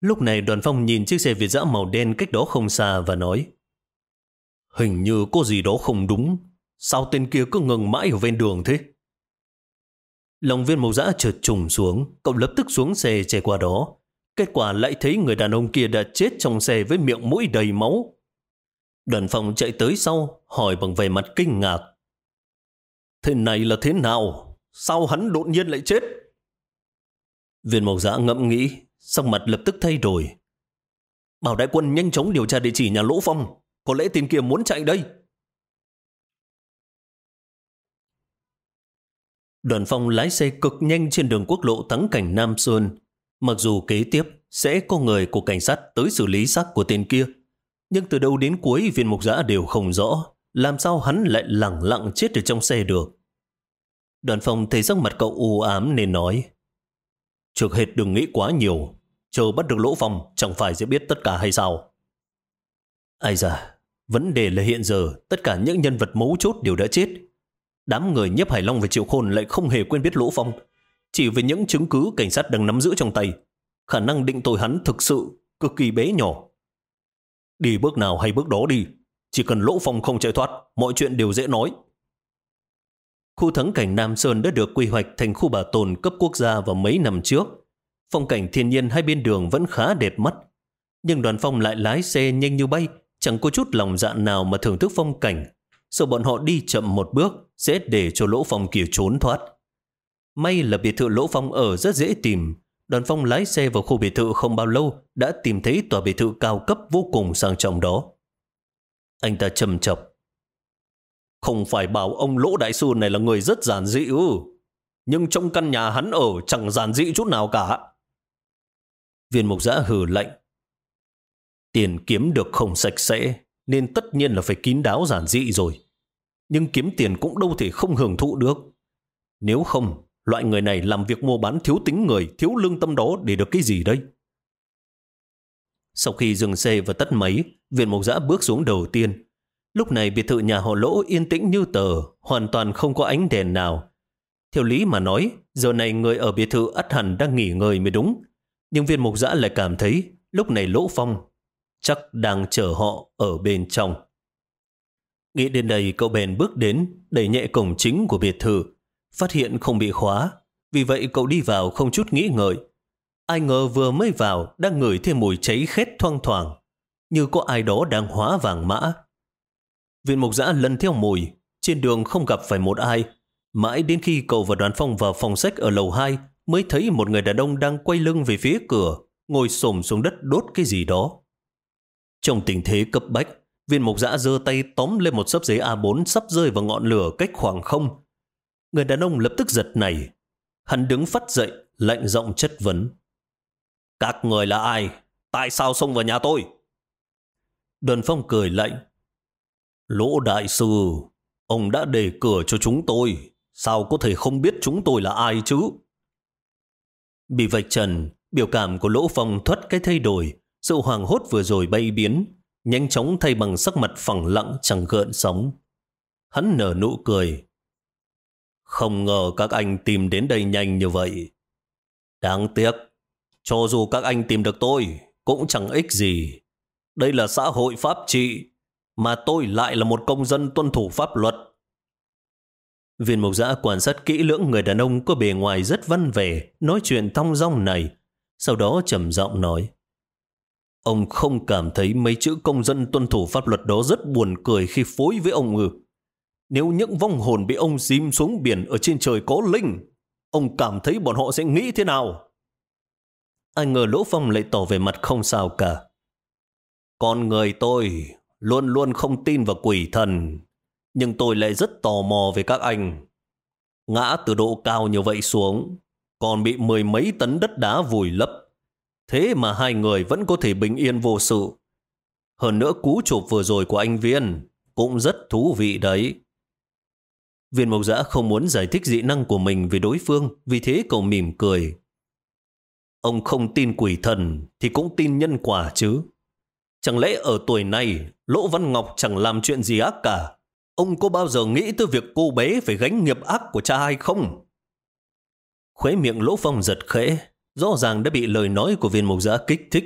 Lúc này đoàn phong nhìn chiếc xe Việt dã màu đen cách đó không xa và nói Hình như có gì đó không đúng. Sao tên kia cứ ngừng mãi ở ven đường thế? Lòng viên màu dã trượt trùng xuống, cậu lập tức xuống xe chạy qua đó. Kết quả lại thấy người đàn ông kia đã chết trong xe với miệng mũi đầy máu. Đoàn phong chạy tới sau, hỏi bằng vẻ mặt kinh ngạc. Thế này là thế nào? Sao hắn đột nhiên lại chết? Viên mộc giã ngẫm nghĩ, sắc mặt lập tức thay đổi. Bảo đại quân nhanh chóng điều tra địa chỉ nhà Lỗ Phong. Có lẽ tên kia muốn chạy đây. Đoàn phong lái xe cực nhanh trên đường quốc lộ thắng cảnh Nam Sơn. Mặc dù kế tiếp sẽ có người của cảnh sát tới xử lý xác của tên kia, nhưng từ đầu đến cuối viên mục giã đều không rõ làm sao hắn lại lặng lặng chết ở trong xe được. Đoàn phong thấy sắc mặt cậu u ám nên nói Trước hết đừng nghĩ quá nhiều, chờ bắt được lỗ phong chẳng phải sẽ biết tất cả hay sao. Ai da, vấn đề là hiện giờ tất cả những nhân vật mấu chốt đều đã chết. Đám người nhấp Hải Long và Triệu Khôn lại không hề quên biết lỗ phong. Chỉ với những chứng cứ cảnh sát đang nắm giữ trong tay, khả năng định tội hắn thực sự cực kỳ bé nhỏ. Đi bước nào hay bước đó đi, chỉ cần lỗ phong không chạy thoát, mọi chuyện đều dễ nói. Khu thắng cảnh Nam Sơn đã được quy hoạch thành khu bảo tồn cấp quốc gia vào mấy năm trước. Phong cảnh thiên nhiên hai bên đường vẫn khá đẹp mắt. Nhưng đoàn phong lại lái xe nhanh như bay, chẳng có chút lòng dạ nào mà thưởng thức phong cảnh. Sợ bọn họ đi chậm một bước sẽ để cho lỗ phong kia trốn thoát. May là biệt thự lỗ phong ở rất dễ tìm. Đoàn phong lái xe vào khu biệt thự không bao lâu đã tìm thấy tòa biệt thự cao cấp vô cùng sang trọng đó. Anh ta trầm chập không phải bảo ông Lỗ Đại Sư này là người rất giản dị ư. Nhưng trong căn nhà hắn ở chẳng giản dị chút nào cả. Viên mục giã hừ lạnh. Tiền kiếm được không sạch sẽ, nên tất nhiên là phải kín đáo giản dị rồi. Nhưng kiếm tiền cũng đâu thể không hưởng thụ được. Nếu không, loại người này làm việc mua bán thiếu tính người, thiếu lương tâm đó để được cái gì đây? Sau khi dừng xe và tắt máy, viện mộc giã bước xuống đầu tiên, Lúc này biệt thự nhà họ Lỗ yên tĩnh như tờ, hoàn toàn không có ánh đèn nào. Theo lý mà nói, giờ này người ở biệt thự ắt hẳn đang nghỉ ngơi mới đúng. Nhưng viên mục giã lại cảm thấy lúc này Lỗ Phong chắc đang chờ họ ở bên trong. Nghĩ đến đây cậu bèn bước đến, đẩy nhẹ cổng chính của biệt thự, phát hiện không bị khóa. Vì vậy cậu đi vào không chút nghĩ ngợi. Ai ngờ vừa mới vào đang ngửi thêm mùi cháy khét thoang thoảng, như có ai đó đang hóa vàng mã. Viện mục giã lần theo mùi, trên đường không gặp phải một ai. Mãi đến khi cậu và đoàn phong vào phòng sách ở lầu 2 mới thấy một người đàn ông đang quay lưng về phía cửa, ngồi xổm xuống đất đốt cái gì đó. Trong tình thế cấp bách, viên mục giã giơ tay tóm lên một sấp giấy A4 sắp rơi vào ngọn lửa cách khoảng không. Người đàn ông lập tức giật nảy. Hắn đứng phát dậy, lạnh giọng chất vấn. Các người là ai? Tại sao xông vào nhà tôi? Đoàn phong cười lạnh. Lỗ đại sư, ông đã để cửa cho chúng tôi. Sao có thể không biết chúng tôi là ai chứ? Bị vạch trần, biểu cảm của Lỗ Phong thoát cái thay đổi, sự hoàng hốt vừa rồi bay biến, nhanh chóng thay bằng sắc mặt phẳng lặng chẳng gợn sóng. Hắn nở nụ cười. Không ngờ các anh tìm đến đây nhanh như vậy. Đáng tiếc, cho dù các anh tìm được tôi, cũng chẳng ích gì. Đây là xã hội pháp trị, mà tôi lại là một công dân tuân thủ pháp luật. Viên mục giã quan sát kỹ lưỡng người đàn ông có bề ngoài rất văn vẻ, nói chuyện thong dong này. Sau đó trầm giọng nói. Ông không cảm thấy mấy chữ công dân tuân thủ pháp luật đó rất buồn cười khi phối với ông ư. Nếu những vong hồn bị ông dìm xuống biển ở trên trời có linh, ông cảm thấy bọn họ sẽ nghĩ thế nào? Ai ngờ Lỗ Phong lại tỏ về mặt không sao cả. Con người tôi luôn luôn không tin vào quỷ thần, nhưng tôi lại rất tò mò về các anh. Ngã từ độ cao như vậy xuống, còn bị mười mấy tấn đất đá vùi lấp. Thế mà hai người vẫn có thể bình yên vô sự. Hơn nữa cú chụp vừa rồi của anh Viên cũng rất thú vị đấy. Viên mộc giã không muốn giải thích dị năng của mình về đối phương, vì thế cậu mỉm cười. Ông không tin quỷ thần thì cũng tin nhân quả chứ. Chẳng lẽ ở tuổi này Lỗ Văn Ngọc chẳng làm chuyện gì ác cả? Ông có bao giờ nghĩ tới việc cô bé phải gánh nghiệp ác của cha hay không? Khuế miệng Lỗ Phong giật khẽ, rõ ràng đã bị lời nói của viên mục giã kích thích.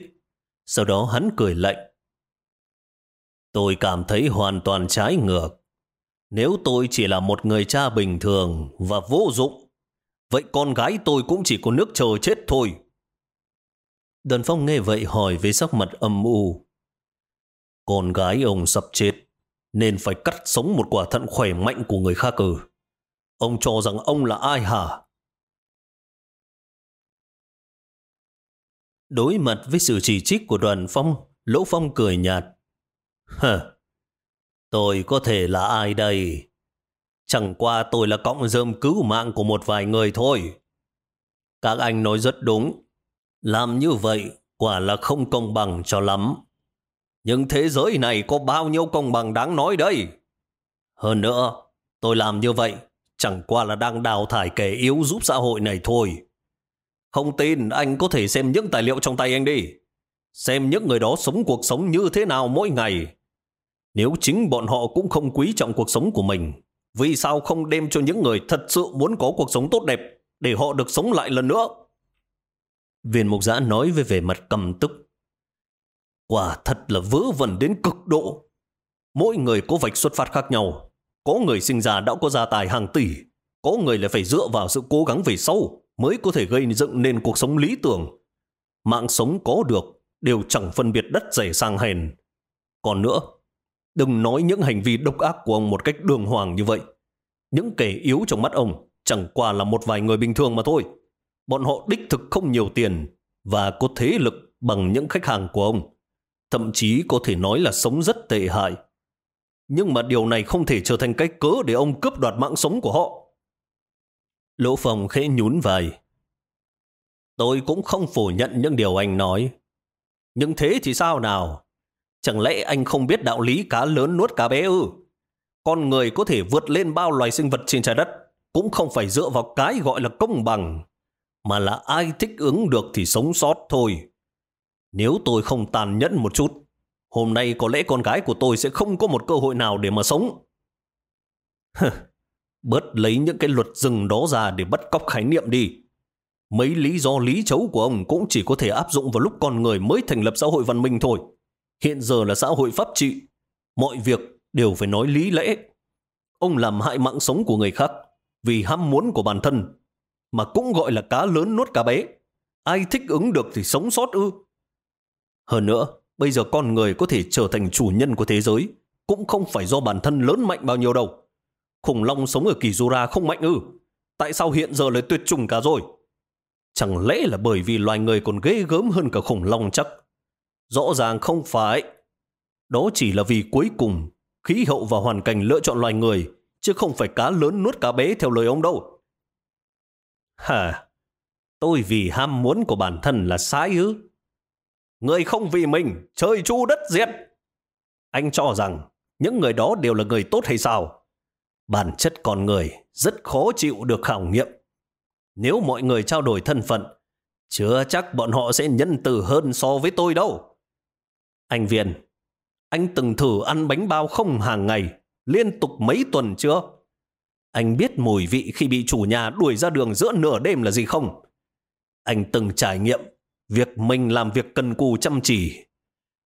Sau đó hắn cười lạnh. Tôi cảm thấy hoàn toàn trái ngược. Nếu tôi chỉ là một người cha bình thường và vô dụng, vậy con gái tôi cũng chỉ có nước chờ chết thôi. Đơn Phong nghe vậy hỏi với sắc mặt âm u. Con gái ông sắp chết, nên phải cắt sống một quả thận khỏe mạnh của người khác ư. Ông cho rằng ông là ai hả? Đối mặt với sự chỉ trích của đoàn phong, Lỗ Phong cười nhạt. Hờ, tôi có thể là ai đây? Chẳng qua tôi là cọng rơm cứu mạng của một vài người thôi. Các anh nói rất đúng. Làm như vậy quả là không công bằng cho lắm. Nhưng thế giới này có bao nhiêu công bằng đáng nói đây? Hơn nữa, tôi làm như vậy chẳng qua là đang đào thải kẻ yếu giúp xã hội này thôi. Không tin, anh có thể xem những tài liệu trong tay anh đi. Xem những người đó sống cuộc sống như thế nào mỗi ngày. Nếu chính bọn họ cũng không quý trọng cuộc sống của mình, vì sao không đem cho những người thật sự muốn có cuộc sống tốt đẹp để họ được sống lại lần nữa? Viên mục giã nói với vẻ mặt cầm tức. Quả thật là vớ vẩn đến cực độ. Mỗi người có vạch xuất phát khác nhau. Có người sinh ra đã có gia tài hàng tỷ. Có người lại phải dựa vào sự cố gắng về sau mới có thể gây dựng nên cuộc sống lý tưởng. Mạng sống có được đều chẳng phân biệt đất rẻ sang hèn. Còn nữa, đừng nói những hành vi độc ác của ông một cách đường hoàng như vậy. Những kẻ yếu trong mắt ông chẳng qua là một vài người bình thường mà thôi. Bọn họ đích thực không nhiều tiền và có thế lực bằng những khách hàng của ông. Thậm chí có thể nói là sống rất tệ hại. Nhưng mà điều này không thể trở thành cái cớ để ông cướp đoạt mạng sống của họ. Lỗ Phong khẽ nhún vai. Tôi cũng không phủ nhận những điều anh nói. Nhưng thế thì sao nào? Chẳng lẽ anh không biết đạo lý cá lớn nuốt cá bé ư? Con người có thể vượt lên bao loài sinh vật trên trái đất, cũng không phải dựa vào cái gọi là công bằng, mà là ai thích ứng được thì sống sót thôi. Nếu tôi không tàn nhẫn một chút, hôm nay có lẽ con gái của tôi sẽ không có một cơ hội nào để mà sống. Bớt lấy những cái luật rừng đó ra để bắt cóc khái niệm đi. Mấy lý do lý chấu của ông cũng chỉ có thể áp dụng vào lúc con người mới thành lập xã hội văn minh thôi. Hiện giờ là xã hội pháp trị. Mọi việc đều phải nói lý lẽ. Ông làm hại mạng sống của người khác vì ham muốn của bản thân, mà cũng gọi là cá lớn nuốt cá bé. Ai thích ứng được thì sống sót ư. Hơn nữa, bây giờ con người có thể trở thành chủ nhân của thế giới, cũng không phải do bản thân lớn mạnh bao nhiêu đâu. Khủng long sống ở kỳ Kizura không mạnh ư. Tại sao hiện giờ lại tuyệt chủng cả rồi? Chẳng lẽ là bởi vì loài người còn ghê gớm hơn cả khủng long chắc? Rõ ràng không phải. Đó chỉ là vì cuối cùng khí hậu và hoàn cảnh lựa chọn loài người, chứ không phải cá lớn nuốt cá bé theo lời ông đâu. Hả? Tôi vì ham muốn của bản thân là sai ư? Người không vì mình, chơi chu đất diệt. Anh cho rằng những người đó đều là người tốt hay sao? Bản chất con người rất khó chịu được khảo nghiệm. Nếu mọi người trao đổi thân phận, chưa chắc bọn họ sẽ nhân từ hơn so với tôi đâu. Anh Viên, anh từng thử ăn bánh bao không hàng ngày, liên tục mấy tuần chưa? Anh biết mùi vị khi bị chủ nhà đuổi ra đường giữa nửa đêm là gì không? Anh từng trải nghiệm việc mình làm việc cần cù chăm chỉ,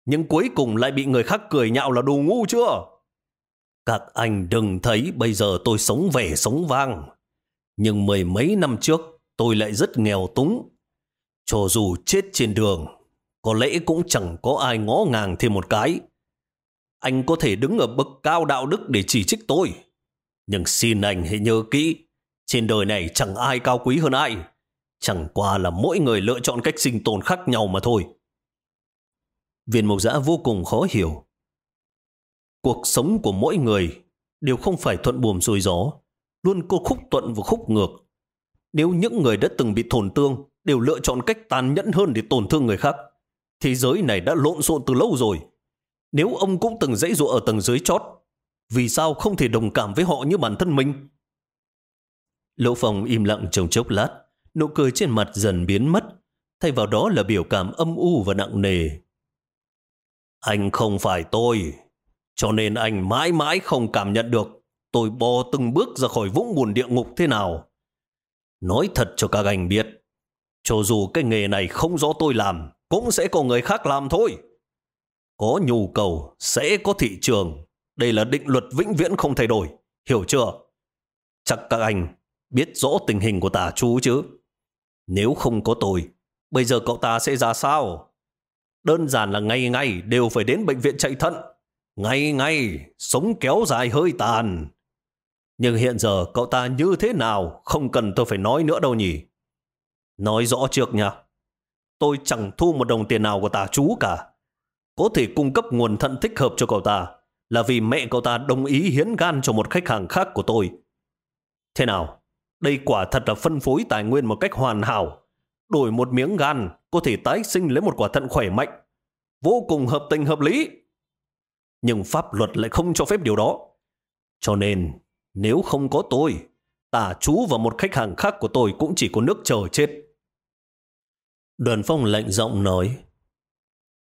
nhưng cuối cùng lại bị người khác cười nhạo là đồ ngu chưa? Các anh đừng thấy bây giờ tôi sống vẻ sống vang, nhưng mười mấy năm trước tôi lại rất nghèo túng. Cho dù chết trên đường, có lẽ cũng chẳng có ai ngó ngàng thêm một cái. Anh có thể đứng ở bậc cao đạo đức để chỉ trích tôi. Nhưng xin anh hãy nhớ kỹ, trên đời này chẳng ai cao quý hơn ai. Chẳng qua là mỗi người lựa chọn cách sinh tồn khác nhau mà thôi. Viên mộc giã vô cùng khó hiểu. Cuộc sống của mỗi người đều không phải thuận buồm xuôi gió, luôn có khúc thuận và khúc ngược. Nếu những người đã từng bị tổn thương đều lựa chọn cách tàn nhẫn hơn để tổn thương người khác, thế giới này đã lộn xộn từ lâu rồi. Nếu ông cũng từng dãy dụa ở tầng dưới chót, vì sao không thể đồng cảm với họ như bản thân mình? Lỗ phòng im lặng trong chốc lát, nụ cười trên mặt dần biến mất, thay vào đó là biểu cảm âm u và nặng nề. Anh không phải tôi, cho nên anh mãi mãi không cảm nhận được tôi bò từng bước ra khỏi vũng buồn địa ngục thế nào. Nói thật cho các anh biết, cho dù cái nghề này không do tôi làm, cũng sẽ có người khác làm thôi. Có nhu cầu, sẽ có thị trường. Đây là định luật vĩnh viễn không thay đổi. Hiểu chưa? Chắc các anh biết rõ tình hình của tà chú chứ. Nếu không có tôi, bây giờ cậu ta sẽ ra sao? Đơn giản là ngày ngày đều phải đến bệnh viện chạy thận. Ngày ngày, sống kéo dài hơi tàn. Nhưng hiện giờ cậu ta như thế nào không cần tôi phải nói nữa đâu nhỉ. Nói rõ trước nha. Tôi chẳng thu một đồng tiền nào của tà chú cả. Có thể cung cấp nguồn thận thích hợp cho cậu ta là vì mẹ cậu ta đồng ý hiến gan cho một khách hàng khác của tôi. Thế nào? Đây quả thật là phân phối tài nguyên một cách hoàn hảo. Đổi một miếng gan có thể tái sinh lấy một quả thận khỏe mạnh. Vô cùng hợp tình hợp lý. Nhưng pháp luật lại không cho phép điều đó. Cho nên, nếu không có tôi, tả chú và một khách hàng khác của tôi cũng chỉ có nước chờ chết. Đoàn phong lạnh giọng nói,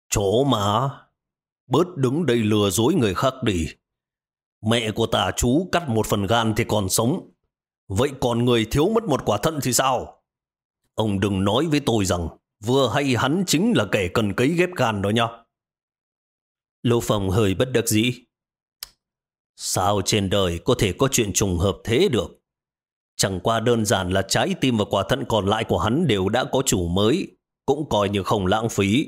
Chỗ mà, bớt đứng đây lừa dối người khác đi. Mẹ của tà chú cắt một phần gan thì còn sống. Vậy còn người thiếu mất một quả thận thì sao? Ông đừng nói với tôi rằng vừa hay hắn chính là kẻ cần cấy ghép gan đó nhá. Lô Phong hơi bất đắc dĩ. Sao trên đời có thể có chuyện trùng hợp thế được? Chẳng qua đơn giản là trái tim và quả thận còn lại của hắn đều đã có chủ mới, cũng coi như không lãng phí.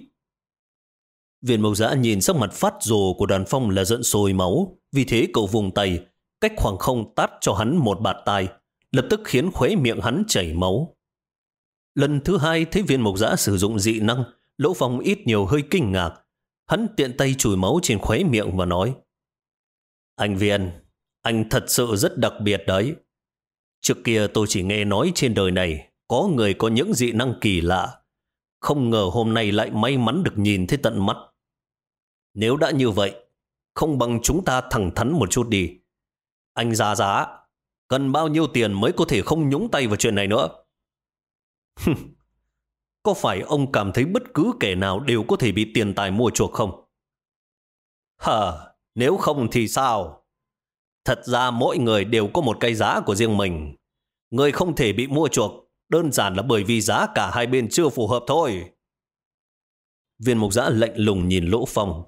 Viên mộc giã nhìn sắc mặt phát rồ của đoàn phong là giận sôi máu, vì thế cậu vùng tay, cách khoảng không tát cho hắn một bạt tai, lập tức khiến khuế miệng hắn chảy máu. Lần thứ hai thấy viên mộc giã sử dụng dị năng, lỗ phong ít nhiều hơi kinh ngạc. Hắn tiện tay chùi máu trên khóe miệng và nói Anh Viên, anh thật sự rất đặc biệt đấy. Trước kia tôi chỉ nghe nói trên đời này có người có những dị năng kỳ lạ. Không ngờ hôm nay lại may mắn được nhìn thấy tận mắt. Nếu đã như vậy, không bằng chúng ta thẳng thắn một chút đi. Anh giá giá, cần bao nhiêu tiền mới có thể không nhúng tay vào chuyện này nữa? có phải ông cảm thấy bất cứ kẻ nào đều có thể bị tiền tài mua chuộc không? Hờ, nếu không thì sao? Thật ra mỗi người đều có một cái giá của riêng mình. Người không thể bị mua chuộc, đơn giản là bởi vì giá cả hai bên chưa phù hợp thôi. Viên mục giã lạnh lùng nhìn Lỗ Phong.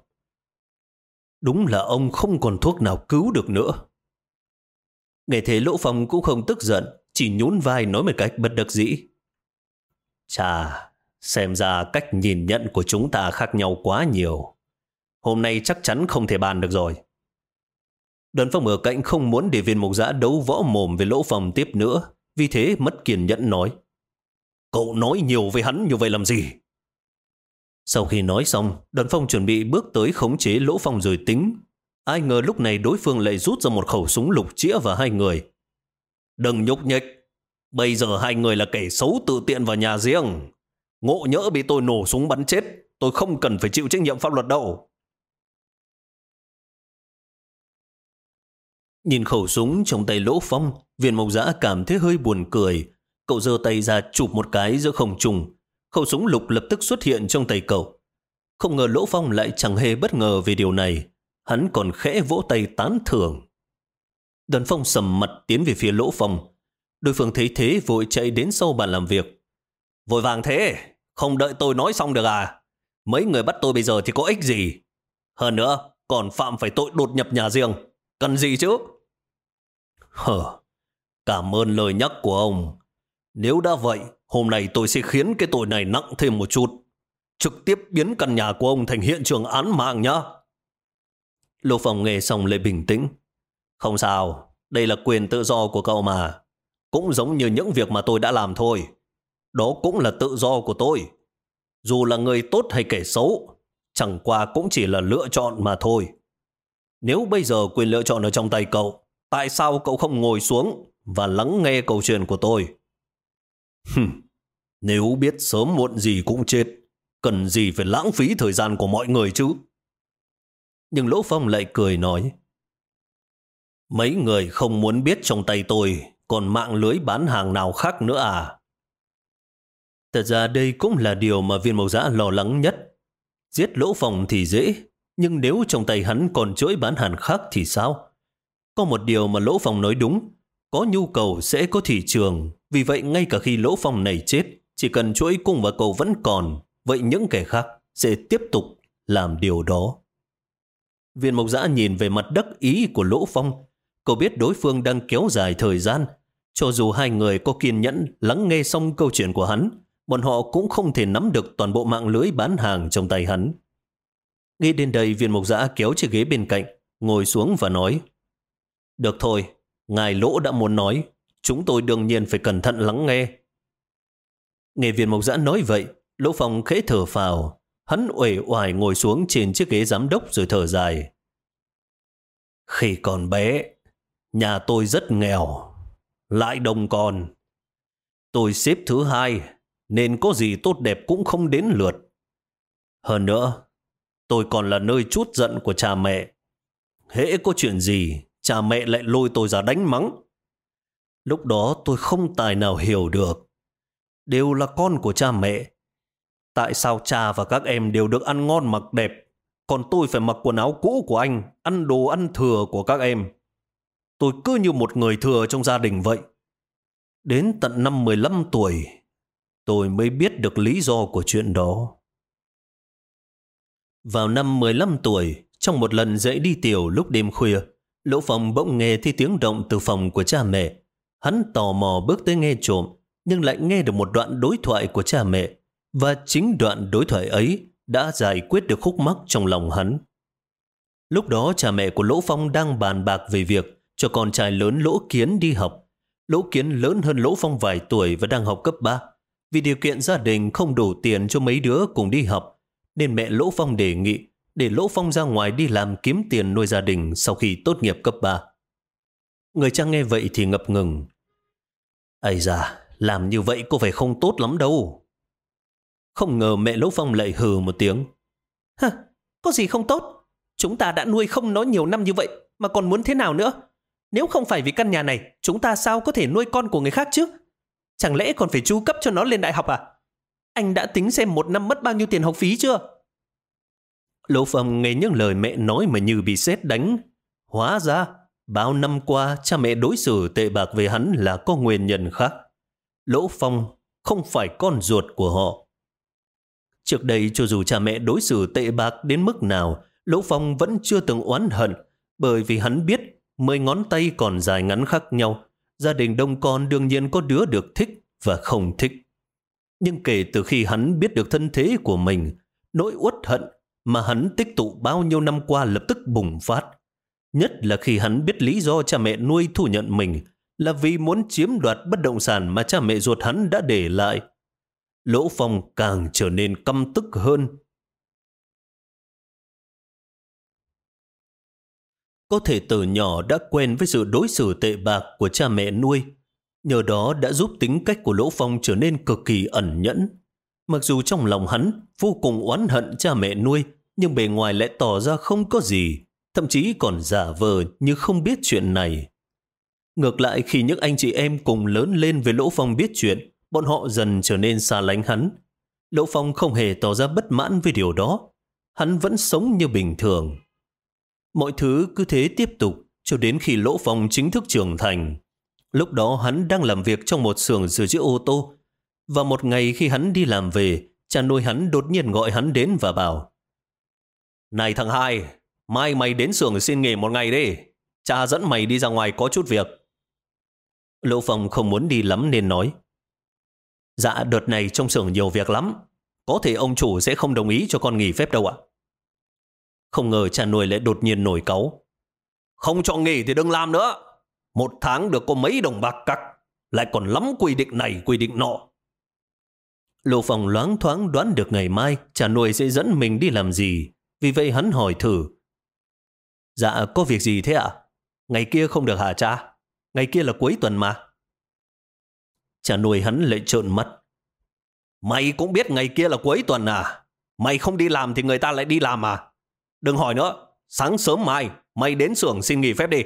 Đúng là ông không còn thuốc nào cứu được nữa. Nghe thế Lỗ Phong cũng không tức giận, chỉ nhún vai nói một cách bất đắc dĩ. Chà, xem ra cách nhìn nhận của chúng ta khác nhau quá nhiều. Hôm nay chắc chắn không thể bàn được rồi. Đơn phong ở cạnh không muốn để viên mục giã đấu võ mồm với lỗ phòng tiếp nữa, vì thế mất kiên nhẫn nói. Cậu nói nhiều với hắn như vậy làm gì? Sau khi nói xong, đoàn phong chuẩn bị bước tới khống chế lỗ phòng rồi tính. Ai ngờ lúc này đối phương lại rút ra một khẩu súng lục chĩa vào hai người. Đừng nhúc nhích. Bây giờ hai người là kẻ xấu tự tiện vào nhà riêng. Ngộ nhỡ bị tôi nổ súng bắn chết, tôi không cần phải chịu trách nhiệm pháp luật đâu. Nhìn khẩu súng trong tay lỗ phong, viên mộc giã cảm thấy hơi buồn cười. Cậu giơ tay ra chụp một cái giữa không trùng. Khẩu súng lục lập tức xuất hiện trong tay cậu. Không ngờ lỗ phong lại chẳng hề bất ngờ về điều này. Hắn còn khẽ vỗ tay tán thưởng. Đoàn phong sầm mặt tiến về phía lỗ phong. Đối phương thấy thế vội chạy đến sau bàn làm việc. Vội vàng thế, không đợi tôi nói xong được à? Mấy người bắt tôi bây giờ thì có ích gì? Hơn nữa, còn phạm phải tội đột nhập nhà riêng. Cần gì chứ? Hờ, cảm ơn lời nhắc của ông. Nếu đã vậy, hôm nay tôi sẽ khiến cái tội này nặng thêm một chút. Trực tiếp biến căn nhà của ông thành hiện trường án mạng nhá. Lô Phòng nghe xong lại bình tĩnh. Không sao, đây là quyền tự do của cậu mà. Cũng giống như những việc mà tôi đã làm thôi. Đó cũng là tự do của tôi. Dù là người tốt hay kẻ xấu, chẳng qua cũng chỉ là lựa chọn mà thôi. Nếu bây giờ quyền lựa chọn ở trong tay cậu, Tại sao cậu không ngồi xuống và lắng nghe câu chuyện của tôi? Hừm, nếu biết sớm muộn gì cũng chết, cần gì phải lãng phí thời gian của mọi người chứ? Nhưng Lỗ Phong lại cười nói, Mấy người không muốn biết trong tay tôi còn mạng lưới bán hàng nào khác nữa à? Thật ra đây cũng là điều mà viên mẫu giã lo lắng nhất. Giết lỗ phòng thì dễ, nhưng nếu trong tay hắn còn chuỗi bán hàng khác thì sao? Có một điều mà lỗ phòng nói đúng, có nhu cầu sẽ có thị trường, vì vậy ngay cả khi lỗ phòng này chết, chỉ cần chuỗi cung và cầu vẫn còn, vậy những kẻ khác sẽ tiếp tục làm điều đó. Viên mộc giã nhìn về mặt đắc ý của lỗ phong, cậu biết đối phương đang kéo dài thời gian, cho dù hai người có kiên nhẫn lắng nghe xong câu chuyện của hắn, bọn họ cũng không thể nắm được toàn bộ mạng lưới bán hàng trong tay hắn. Nghĩ đến đây viên mộc giã kéo chiếc ghế bên cạnh, ngồi xuống và nói được thôi, ngài lỗ đã muốn nói, chúng tôi đương nhiên phải cẩn thận lắng nghe. Nghe viên mộc giã nói vậy, lỗ phòng khẽ thở phào, hắn uể oải ngồi xuống trên chiếc ghế giám đốc rồi thở dài. Khi còn bé, nhà tôi rất nghèo, lại đồng còn Tôi xếp thứ hai, nên có gì tốt đẹp cũng không đến lượt. Hơn nữa, tôi còn là nơi chút giận của cha mẹ. Hễ có chuyện gì, cha mẹ lại lôi tôi ra đánh mắng. Lúc đó tôi không tài nào hiểu được. Đều là con của cha mẹ. Tại sao cha và các em đều được ăn ngon mặc đẹp, còn tôi phải mặc quần áo cũ của anh, ăn đồ ăn thừa của các em. Tôi cứ như một người thừa trong gia đình vậy. Đến tận năm 15 tuổi, tôi mới biết được lý do của chuyện đó. Vào năm 15 tuổi, trong một lần dậy đi tiểu lúc đêm khuya, Lỗ phòng bỗng nghe thấy tiếng động từ phòng của cha mẹ. Hắn tò mò bước tới nghe trộm, nhưng lại nghe được một đoạn đối thoại của cha mẹ. Và chính đoạn đối thoại ấy đã giải quyết được khúc mắc trong lòng hắn. Lúc đó cha mẹ của Lỗ Phong đang bàn bạc về việc cho con trai lớn Lỗ Kiến đi học. Lỗ Kiến lớn hơn Lỗ Phong vài tuổi và đang học cấp 3. Vì điều kiện gia đình không đủ tiền cho mấy đứa cùng đi học, nên mẹ Lỗ Phong đề nghị để Lỗ Phong ra ngoài đi làm kiếm tiền nuôi gia đình sau khi tốt nghiệp cấp 3. Người cha nghe vậy thì ngập ngừng. Ây da, làm như vậy có phải không tốt lắm đâu. Không ngờ mẹ Lỗ Phong lại hừ một tiếng. Hả, có gì không tốt? Chúng ta đã nuôi không nó nhiều năm như vậy, mà còn muốn thế nào nữa? Nếu không phải vì căn nhà này, chúng ta sao có thể nuôi con của người khác chứ? Chẳng lẽ còn phải chu cấp cho nó lên đại học à? Anh đã tính xem một năm mất bao nhiêu tiền học phí chưa? Lỗ Phong nghe những lời mẹ nói mà như bị sét đánh. Hóa ra, bao năm qua cha mẹ đối xử tệ bạc về hắn là có nguyên nhân khác. Lỗ Phong không phải con ruột của họ. Trước đây cho dù cha mẹ đối xử tệ bạc đến mức nào, Lỗ Phong vẫn chưa từng oán hận, bởi vì hắn biết mười ngón tay còn dài ngắn khác nhau. Gia đình đông con đương nhiên có đứa được thích và không thích. Nhưng kể từ khi hắn biết được thân thế của mình, nỗi uất hận mà hắn tích tụ bao nhiêu năm qua lập tức bùng phát. Nhất là khi hắn biết lý do cha mẹ nuôi thu nhận mình là vì muốn chiếm đoạt bất động sản mà cha mẹ ruột hắn đã để lại. Lỗ Phong càng trở nên căm tức hơn. Có thể từ nhỏ đã quen với sự đối xử tệ bạc của cha mẹ nuôi, nhờ đó đã giúp tính cách của Lỗ Phong trở nên cực kỳ ẩn nhẫn. Mặc dù trong lòng hắn vô cùng oán hận cha mẹ nuôi, nhưng bề ngoài lại tỏ ra không có gì, thậm chí còn giả vờ như không biết chuyện này. Ngược lại khi những anh chị em cùng lớn lên với Lỗ Phong biết chuyện, bọn họ dần trở nên xa lánh hắn. Lỗ Phong không hề tỏ ra bất mãn với điều đó. Hắn vẫn sống như bình thường. Mọi thứ cứ thế tiếp tục cho đến khi Lỗ Phong chính thức trưởng thành. Lúc đó hắn đang làm việc trong một xưởng sửa chữa ô tô. Và một ngày khi hắn đi làm về, cha nuôi hắn đột nhiên gọi hắn đến và bảo Này thằng hai, mai mày đến xưởng xin nghỉ một ngày đi. Cha dẫn mày đi ra ngoài có chút việc. Lỗ Phong không muốn đi lắm nên nói Dạ đợt này trong xưởng nhiều việc lắm. Có thể ông chủ sẽ không đồng ý cho con nghỉ phép đâu ạ. Không ngờ cha nuôi lại đột nhiên nổi cáu. Không cho nghỉ thì đừng làm nữa. Một tháng được có mấy đồng bạc cắt. Lại còn lắm quy định này, quy định nọ. Lô phòng loáng thoáng đoán được ngày mai cha nuôi sẽ dẫn mình đi làm gì. Vì vậy hắn hỏi thử. Dạ có việc gì thế ạ? Ngày kia không được hả cha? Ngày kia là cuối tuần mà. Cha nuôi hắn lại trợn mắt. Mày cũng biết ngày kia là cuối tuần à? Mày không đi làm thì người ta lại đi làm à? Đừng hỏi nữa. Sáng sớm mai, mày đến xưởng xin nghỉ phép đi.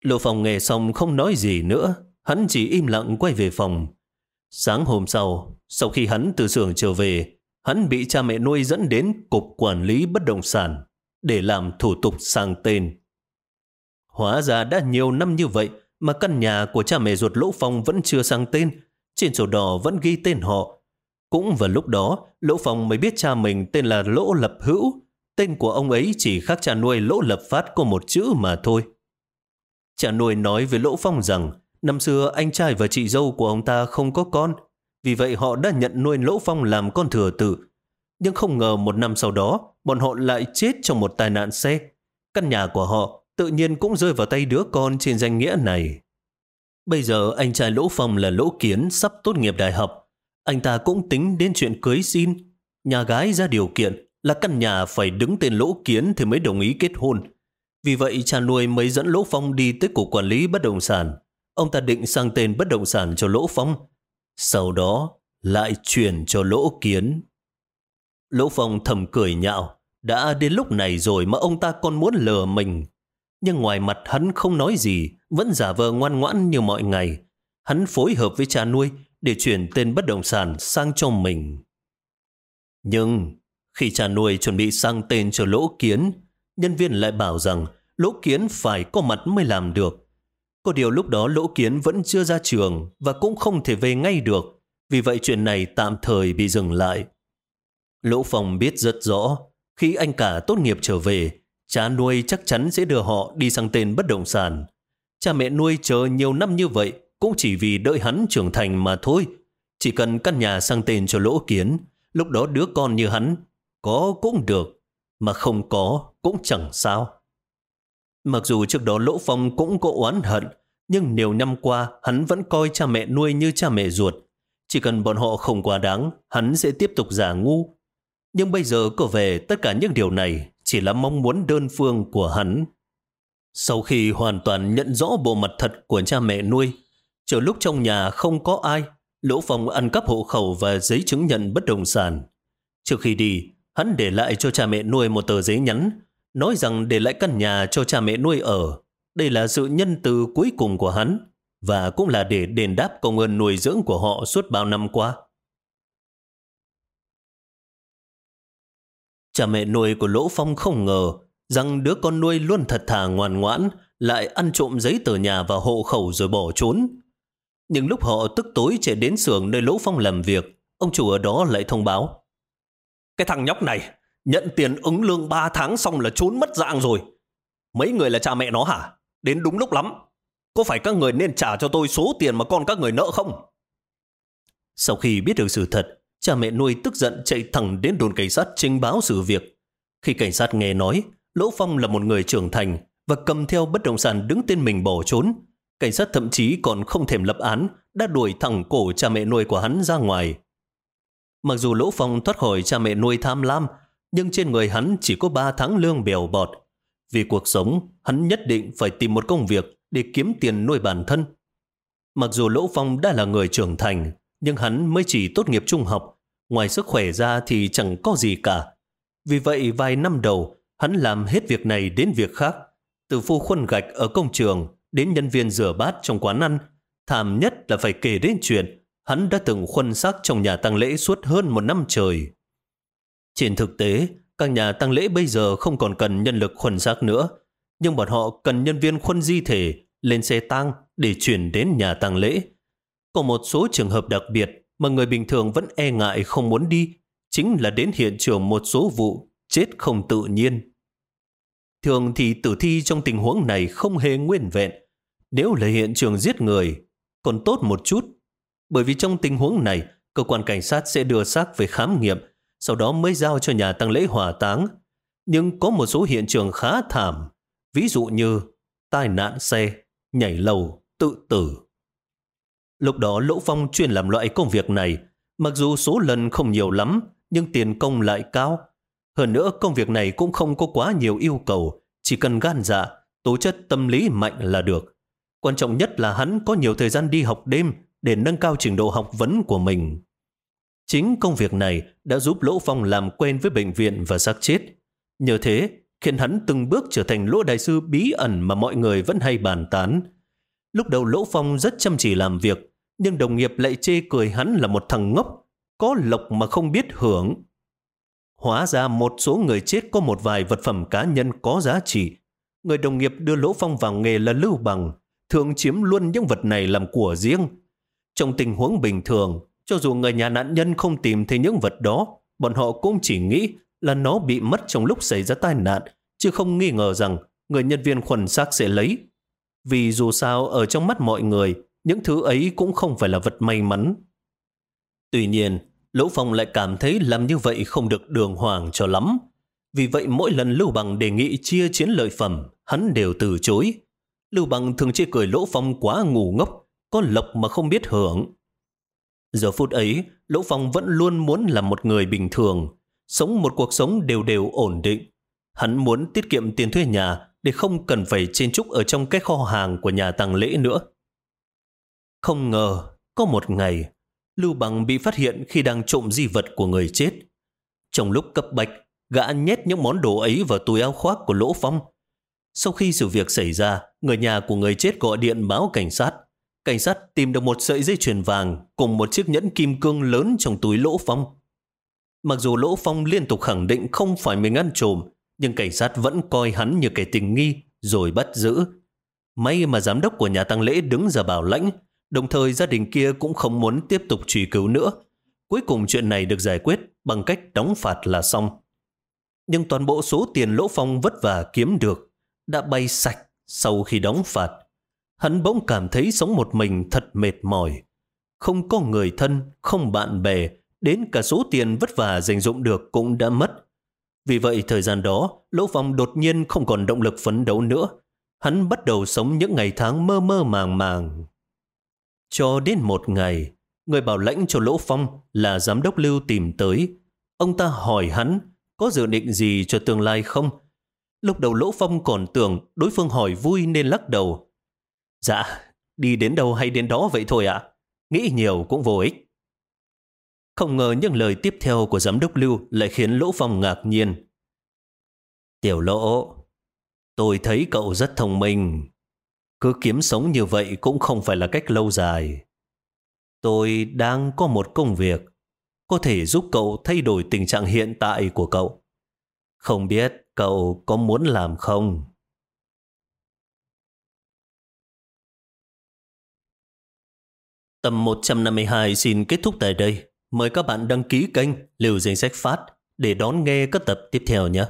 Lục phòng nghề xong không nói gì nữa. Hắn chỉ im lặng quay về phòng. Sáng hôm sau, sau khi hắn từ xưởng trở về, hắn bị cha mẹ nuôi dẫn đến Cục Quản lý Bất Động Sản để làm thủ tục sang tên. Hóa ra đã nhiều năm như vậy, mà căn nhà của cha mẹ ruột Lỗ Phong vẫn chưa sang tên, trên sổ đỏ vẫn ghi tên họ. Cũng vào lúc đó, Lỗ Phong mới biết cha mình tên là Lỗ Lập Hữu, tên của ông ấy chỉ khác cha nuôi Lỗ Lập Phát có một chữ mà thôi. Cha nuôi nói với Lỗ Phong rằng, năm xưa anh trai và chị dâu của ông ta không có con, vì vậy họ đã nhận nuôi Lỗ Phong làm con thừa tử. Nhưng không ngờ một năm sau đó, bọn họ lại chết trong một tai nạn xe. Căn nhà của họ tự nhiên cũng rơi vào tay đứa con trên danh nghĩa này. Bây giờ anh trai Lỗ Phong là Lỗ Kiến sắp tốt nghiệp đại học. Anh ta cũng tính đến chuyện cưới xin. Nhà gái ra điều kiện là căn nhà phải đứng tên Lỗ Kiến thì mới đồng ý kết hôn. Vì vậy cha nuôi mới dẫn Lỗ Phong đi tới cục quản lý bất động sản. Ông ta định sang tên bất động sản cho Lỗ Phong. Sau đó lại chuyển cho Lỗ Kiến. Lỗ Phong thầm cười nhạo. Đã đến lúc này rồi mà ông ta còn muốn lừa mình. Nhưng ngoài mặt hắn không nói gì, vẫn giả vờ ngoan ngoãn như mọi ngày. Hắn phối hợp với cha nuôi để chuyển tên bất động sản sang cho mình. Nhưng khi cha nuôi chuẩn bị sang tên cho Lỗ Kiến, nhân viên lại bảo rằng Lỗ Kiến phải có mặt mới làm được. Có điều lúc đó Lỗ Kiến vẫn chưa ra trường và cũng không thể về ngay được, vì vậy chuyện này tạm thời bị dừng lại. Lỗ Phong biết rất rõ, khi anh cả tốt nghiệp trở về, Cha nuôi chắc chắn sẽ đưa họ đi sang tên bất động sản. Cha mẹ nuôi chờ nhiều năm như vậy cũng chỉ vì đợi hắn trưởng thành mà thôi. Chỉ cần căn nhà sang tên cho lỗ kiến, lúc đó đứa con như hắn, có cũng được, mà không có cũng chẳng sao. Mặc dù trước đó Lỗ Phong cũng có oán hận, nhưng nhiều năm qua hắn vẫn coi cha mẹ nuôi như cha mẹ ruột. Chỉ cần bọn họ không quá đáng, hắn sẽ tiếp tục giả ngu. Nhưng bây giờ có về tất cả những điều này chỉ là mong muốn đơn phương của hắn. Sau khi hoàn toàn nhận rõ bộ mặt thật của cha mẹ nuôi, chờ lúc trong nhà không có ai, Lỗ Phong ăn cắp hộ khẩu và giấy chứng nhận bất động sản. Trước khi đi, hắn để lại cho cha mẹ nuôi một tờ giấy nhắn, nói rằng để lại căn nhà cho cha mẹ nuôi ở. Đây là sự nhân từ cuối cùng của hắn, và cũng là để đền đáp công ơn nuôi dưỡng của họ suốt bao năm qua. Cha mẹ nuôi của Lỗ Phong không ngờ rằng đứa con nuôi luôn thật thà ngoan ngoãn lại ăn trộm giấy tờ nhà và hộ khẩu rồi bỏ trốn. Nhưng lúc họ tức tối chạy đến xưởng nơi Lỗ Phong làm việc, ông chủ ở đó lại thông báo. Cái thằng nhóc này nhận tiền ứng lương 3 tháng xong là trốn mất dạng rồi. Mấy người là cha mẹ nó hả? Đến đúng lúc lắm. Có phải các người nên trả cho tôi số tiền mà con các người nợ không? Sau khi biết được sự thật, cha mẹ nuôi tức giận chạy thẳng đến đồn cảnh sát trình báo sự việc. Khi cảnh sát nghe nói, Lỗ Phong là một người trưởng thành và cầm theo bất động sản đứng tên mình bỏ trốn, cảnh sát thậm chí còn không thèm lập án, đã đuổi thẳng cổ cha mẹ nuôi của hắn ra ngoài. Mặc dù Lỗ Phong thoát khỏi cha mẹ nuôi tham lam, nhưng trên người hắn chỉ có 3 tháng lương bèo bọt. Vì cuộc sống, hắn nhất định phải tìm một công việc để kiếm tiền nuôi bản thân. Mặc dù Lỗ Phong đã là người trưởng thành, nhưng hắn mới chỉ tốt nghiệp trung học. Ngoài sức khỏe ra thì chẳng có gì cả. Vì vậy vài năm đầu, hắn làm hết việc này đến việc khác. Từ phu khuân gạch ở công trường đến nhân viên rửa bát trong quán ăn. Thảm nhất là phải kể đến chuyện hắn đã từng khuân xác trong nhà tang lễ suốt hơn một năm trời. Trên thực tế, các nhà tang lễ bây giờ không còn cần nhân lực khuân xác nữa, nhưng bọn họ cần nhân viên khuân di thể lên xe tang để chuyển đến nhà tang lễ. Có một số trường hợp đặc biệt mà người bình thường vẫn e ngại không muốn đi, chính là đến hiện trường một số vụ chết không tự nhiên. Thường thì tử thi trong tình huống này không hề nguyên vẹn. Nếu là hiện trường giết người, còn tốt một chút. Bởi vì trong tình huống này, cơ quan cảnh sát sẽ đưa xác về khám nghiệm, sau đó mới giao cho nhà tăng lễ hỏa táng. Nhưng có một số hiện trường khá thảm, ví dụ như tai nạn xe, nhảy lầu, tự tử. Lúc đó Lỗ Phong chuyên làm loại công việc này, mặc dù số lần không nhiều lắm, nhưng tiền công lại cao. Hơn nữa công việc này cũng không có quá nhiều yêu cầu, chỉ cần gan dạ, tố chất tâm lý mạnh là được. Quan trọng nhất là hắn có nhiều thời gian đi học đêm để nâng cao trình độ học vấn của mình. Chính công việc này đã giúp Lỗ Phong làm quen với bệnh viện và xác chết. Nhờ thế, khiến hắn từng bước trở thành lỗ đại sư bí ẩn mà mọi người vẫn hay bàn tán. Lúc đầu Lỗ Phong rất chăm chỉ làm việc, nhưng đồng nghiệp lại chê cười hắn là một thằng ngốc, có lộc mà không biết hưởng. Hóa ra một số người chết có một vài vật phẩm cá nhân có giá trị. Người đồng nghiệp đưa Lỗ Phong vào nghề là lưu bằng, thường chiếm luôn những vật này làm của riêng. Trong tình huống bình thường, cho dù người nhà nạn nhân không tìm thấy những vật đó, bọn họ cũng chỉ nghĩ là nó bị mất trong lúc xảy ra tai nạn, chứ không nghi ngờ rằng người nhân viên khuẩn xác sẽ lấy. Vì dù sao ở trong mắt mọi người, những thứ ấy cũng không phải là vật may mắn. Tuy nhiên, Lỗ Phong lại cảm thấy làm như vậy không được đường hoàng cho lắm. Vì vậy mỗi lần Lưu Bằng đề nghị chia chiến lợi phẩm, hắn đều từ chối. Lưu Bằng thường chê cười Lỗ Phong quá ngu ngốc, có lộc mà không biết hưởng. Giờ phút ấy, Lỗ Phong vẫn luôn muốn là một người bình thường, sống một cuộc sống đều đều ổn định. Hắn muốn tiết kiệm tiền thuê nhà để không cần phải chen chúc ở trong cái kho hàng của nhà tàng lễ nữa. Không ngờ, có một ngày, Lưu Bằng bị phát hiện khi đang trộm di vật của người chết. Trong lúc cấp bạch gã nhét những món đồ ấy vào túi áo khoác của Lỗ Phong. Sau khi sự việc xảy ra, người nhà của người chết gọi điện báo cảnh sát. Cảnh sát tìm được một sợi dây chuyền vàng cùng một chiếc nhẫn kim cương lớn trong túi Lỗ Phong. Mặc dù Lỗ Phong liên tục khẳng định không phải mình ăn trộm, nhưng cảnh sát vẫn coi hắn như kẻ tình nghi rồi bắt giữ. May mà giám đốc của nhà tăng lễ đứng ra bảo lãnh, đồng thời gia đình kia cũng không muốn tiếp tục truy cứu nữa. Cuối cùng chuyện này được giải quyết bằng cách đóng phạt là xong. Nhưng toàn bộ số tiền Lỗ Phong vất vả kiếm được đã bay sạch sau khi đóng phạt. Hắn bỗng cảm thấy sống một mình thật mệt mỏi. Không có người thân, không bạn bè, đến cả số tiền vất vả dành dụng được cũng đã mất. Vì vậy thời gian đó, Lỗ Phong đột nhiên không còn động lực phấn đấu nữa. Hắn bắt đầu sống những ngày tháng mơ mơ màng màng. Cho đến một ngày, người bảo lãnh cho Lỗ Phong là giám đốc Lưu tìm tới. Ông ta hỏi hắn có dự định gì cho tương lai không? Lúc đầu Lỗ Phong còn tưởng đối phương hỏi vui nên lắc đầu. Dạ, đi đến đâu hay đến đó vậy thôi ạ. Nghĩ nhiều cũng vô ích. Không ngờ những lời tiếp theo của giám đốc Lưu lại khiến Lỗ Phong ngạc nhiên. Tiểu Lỗ, tôi thấy cậu rất thông minh. Cứ kiếm sống như vậy cũng không phải là cách lâu dài. Tôi đang có một công việc có thể giúp cậu thay đổi tình trạng hiện tại của cậu. Không biết cậu có muốn làm không? Tầm 152 xin kết thúc tại đây. Mời các bạn đăng ký kênh Liều Danh Sách Phát để đón nghe các tập tiếp theo nhé.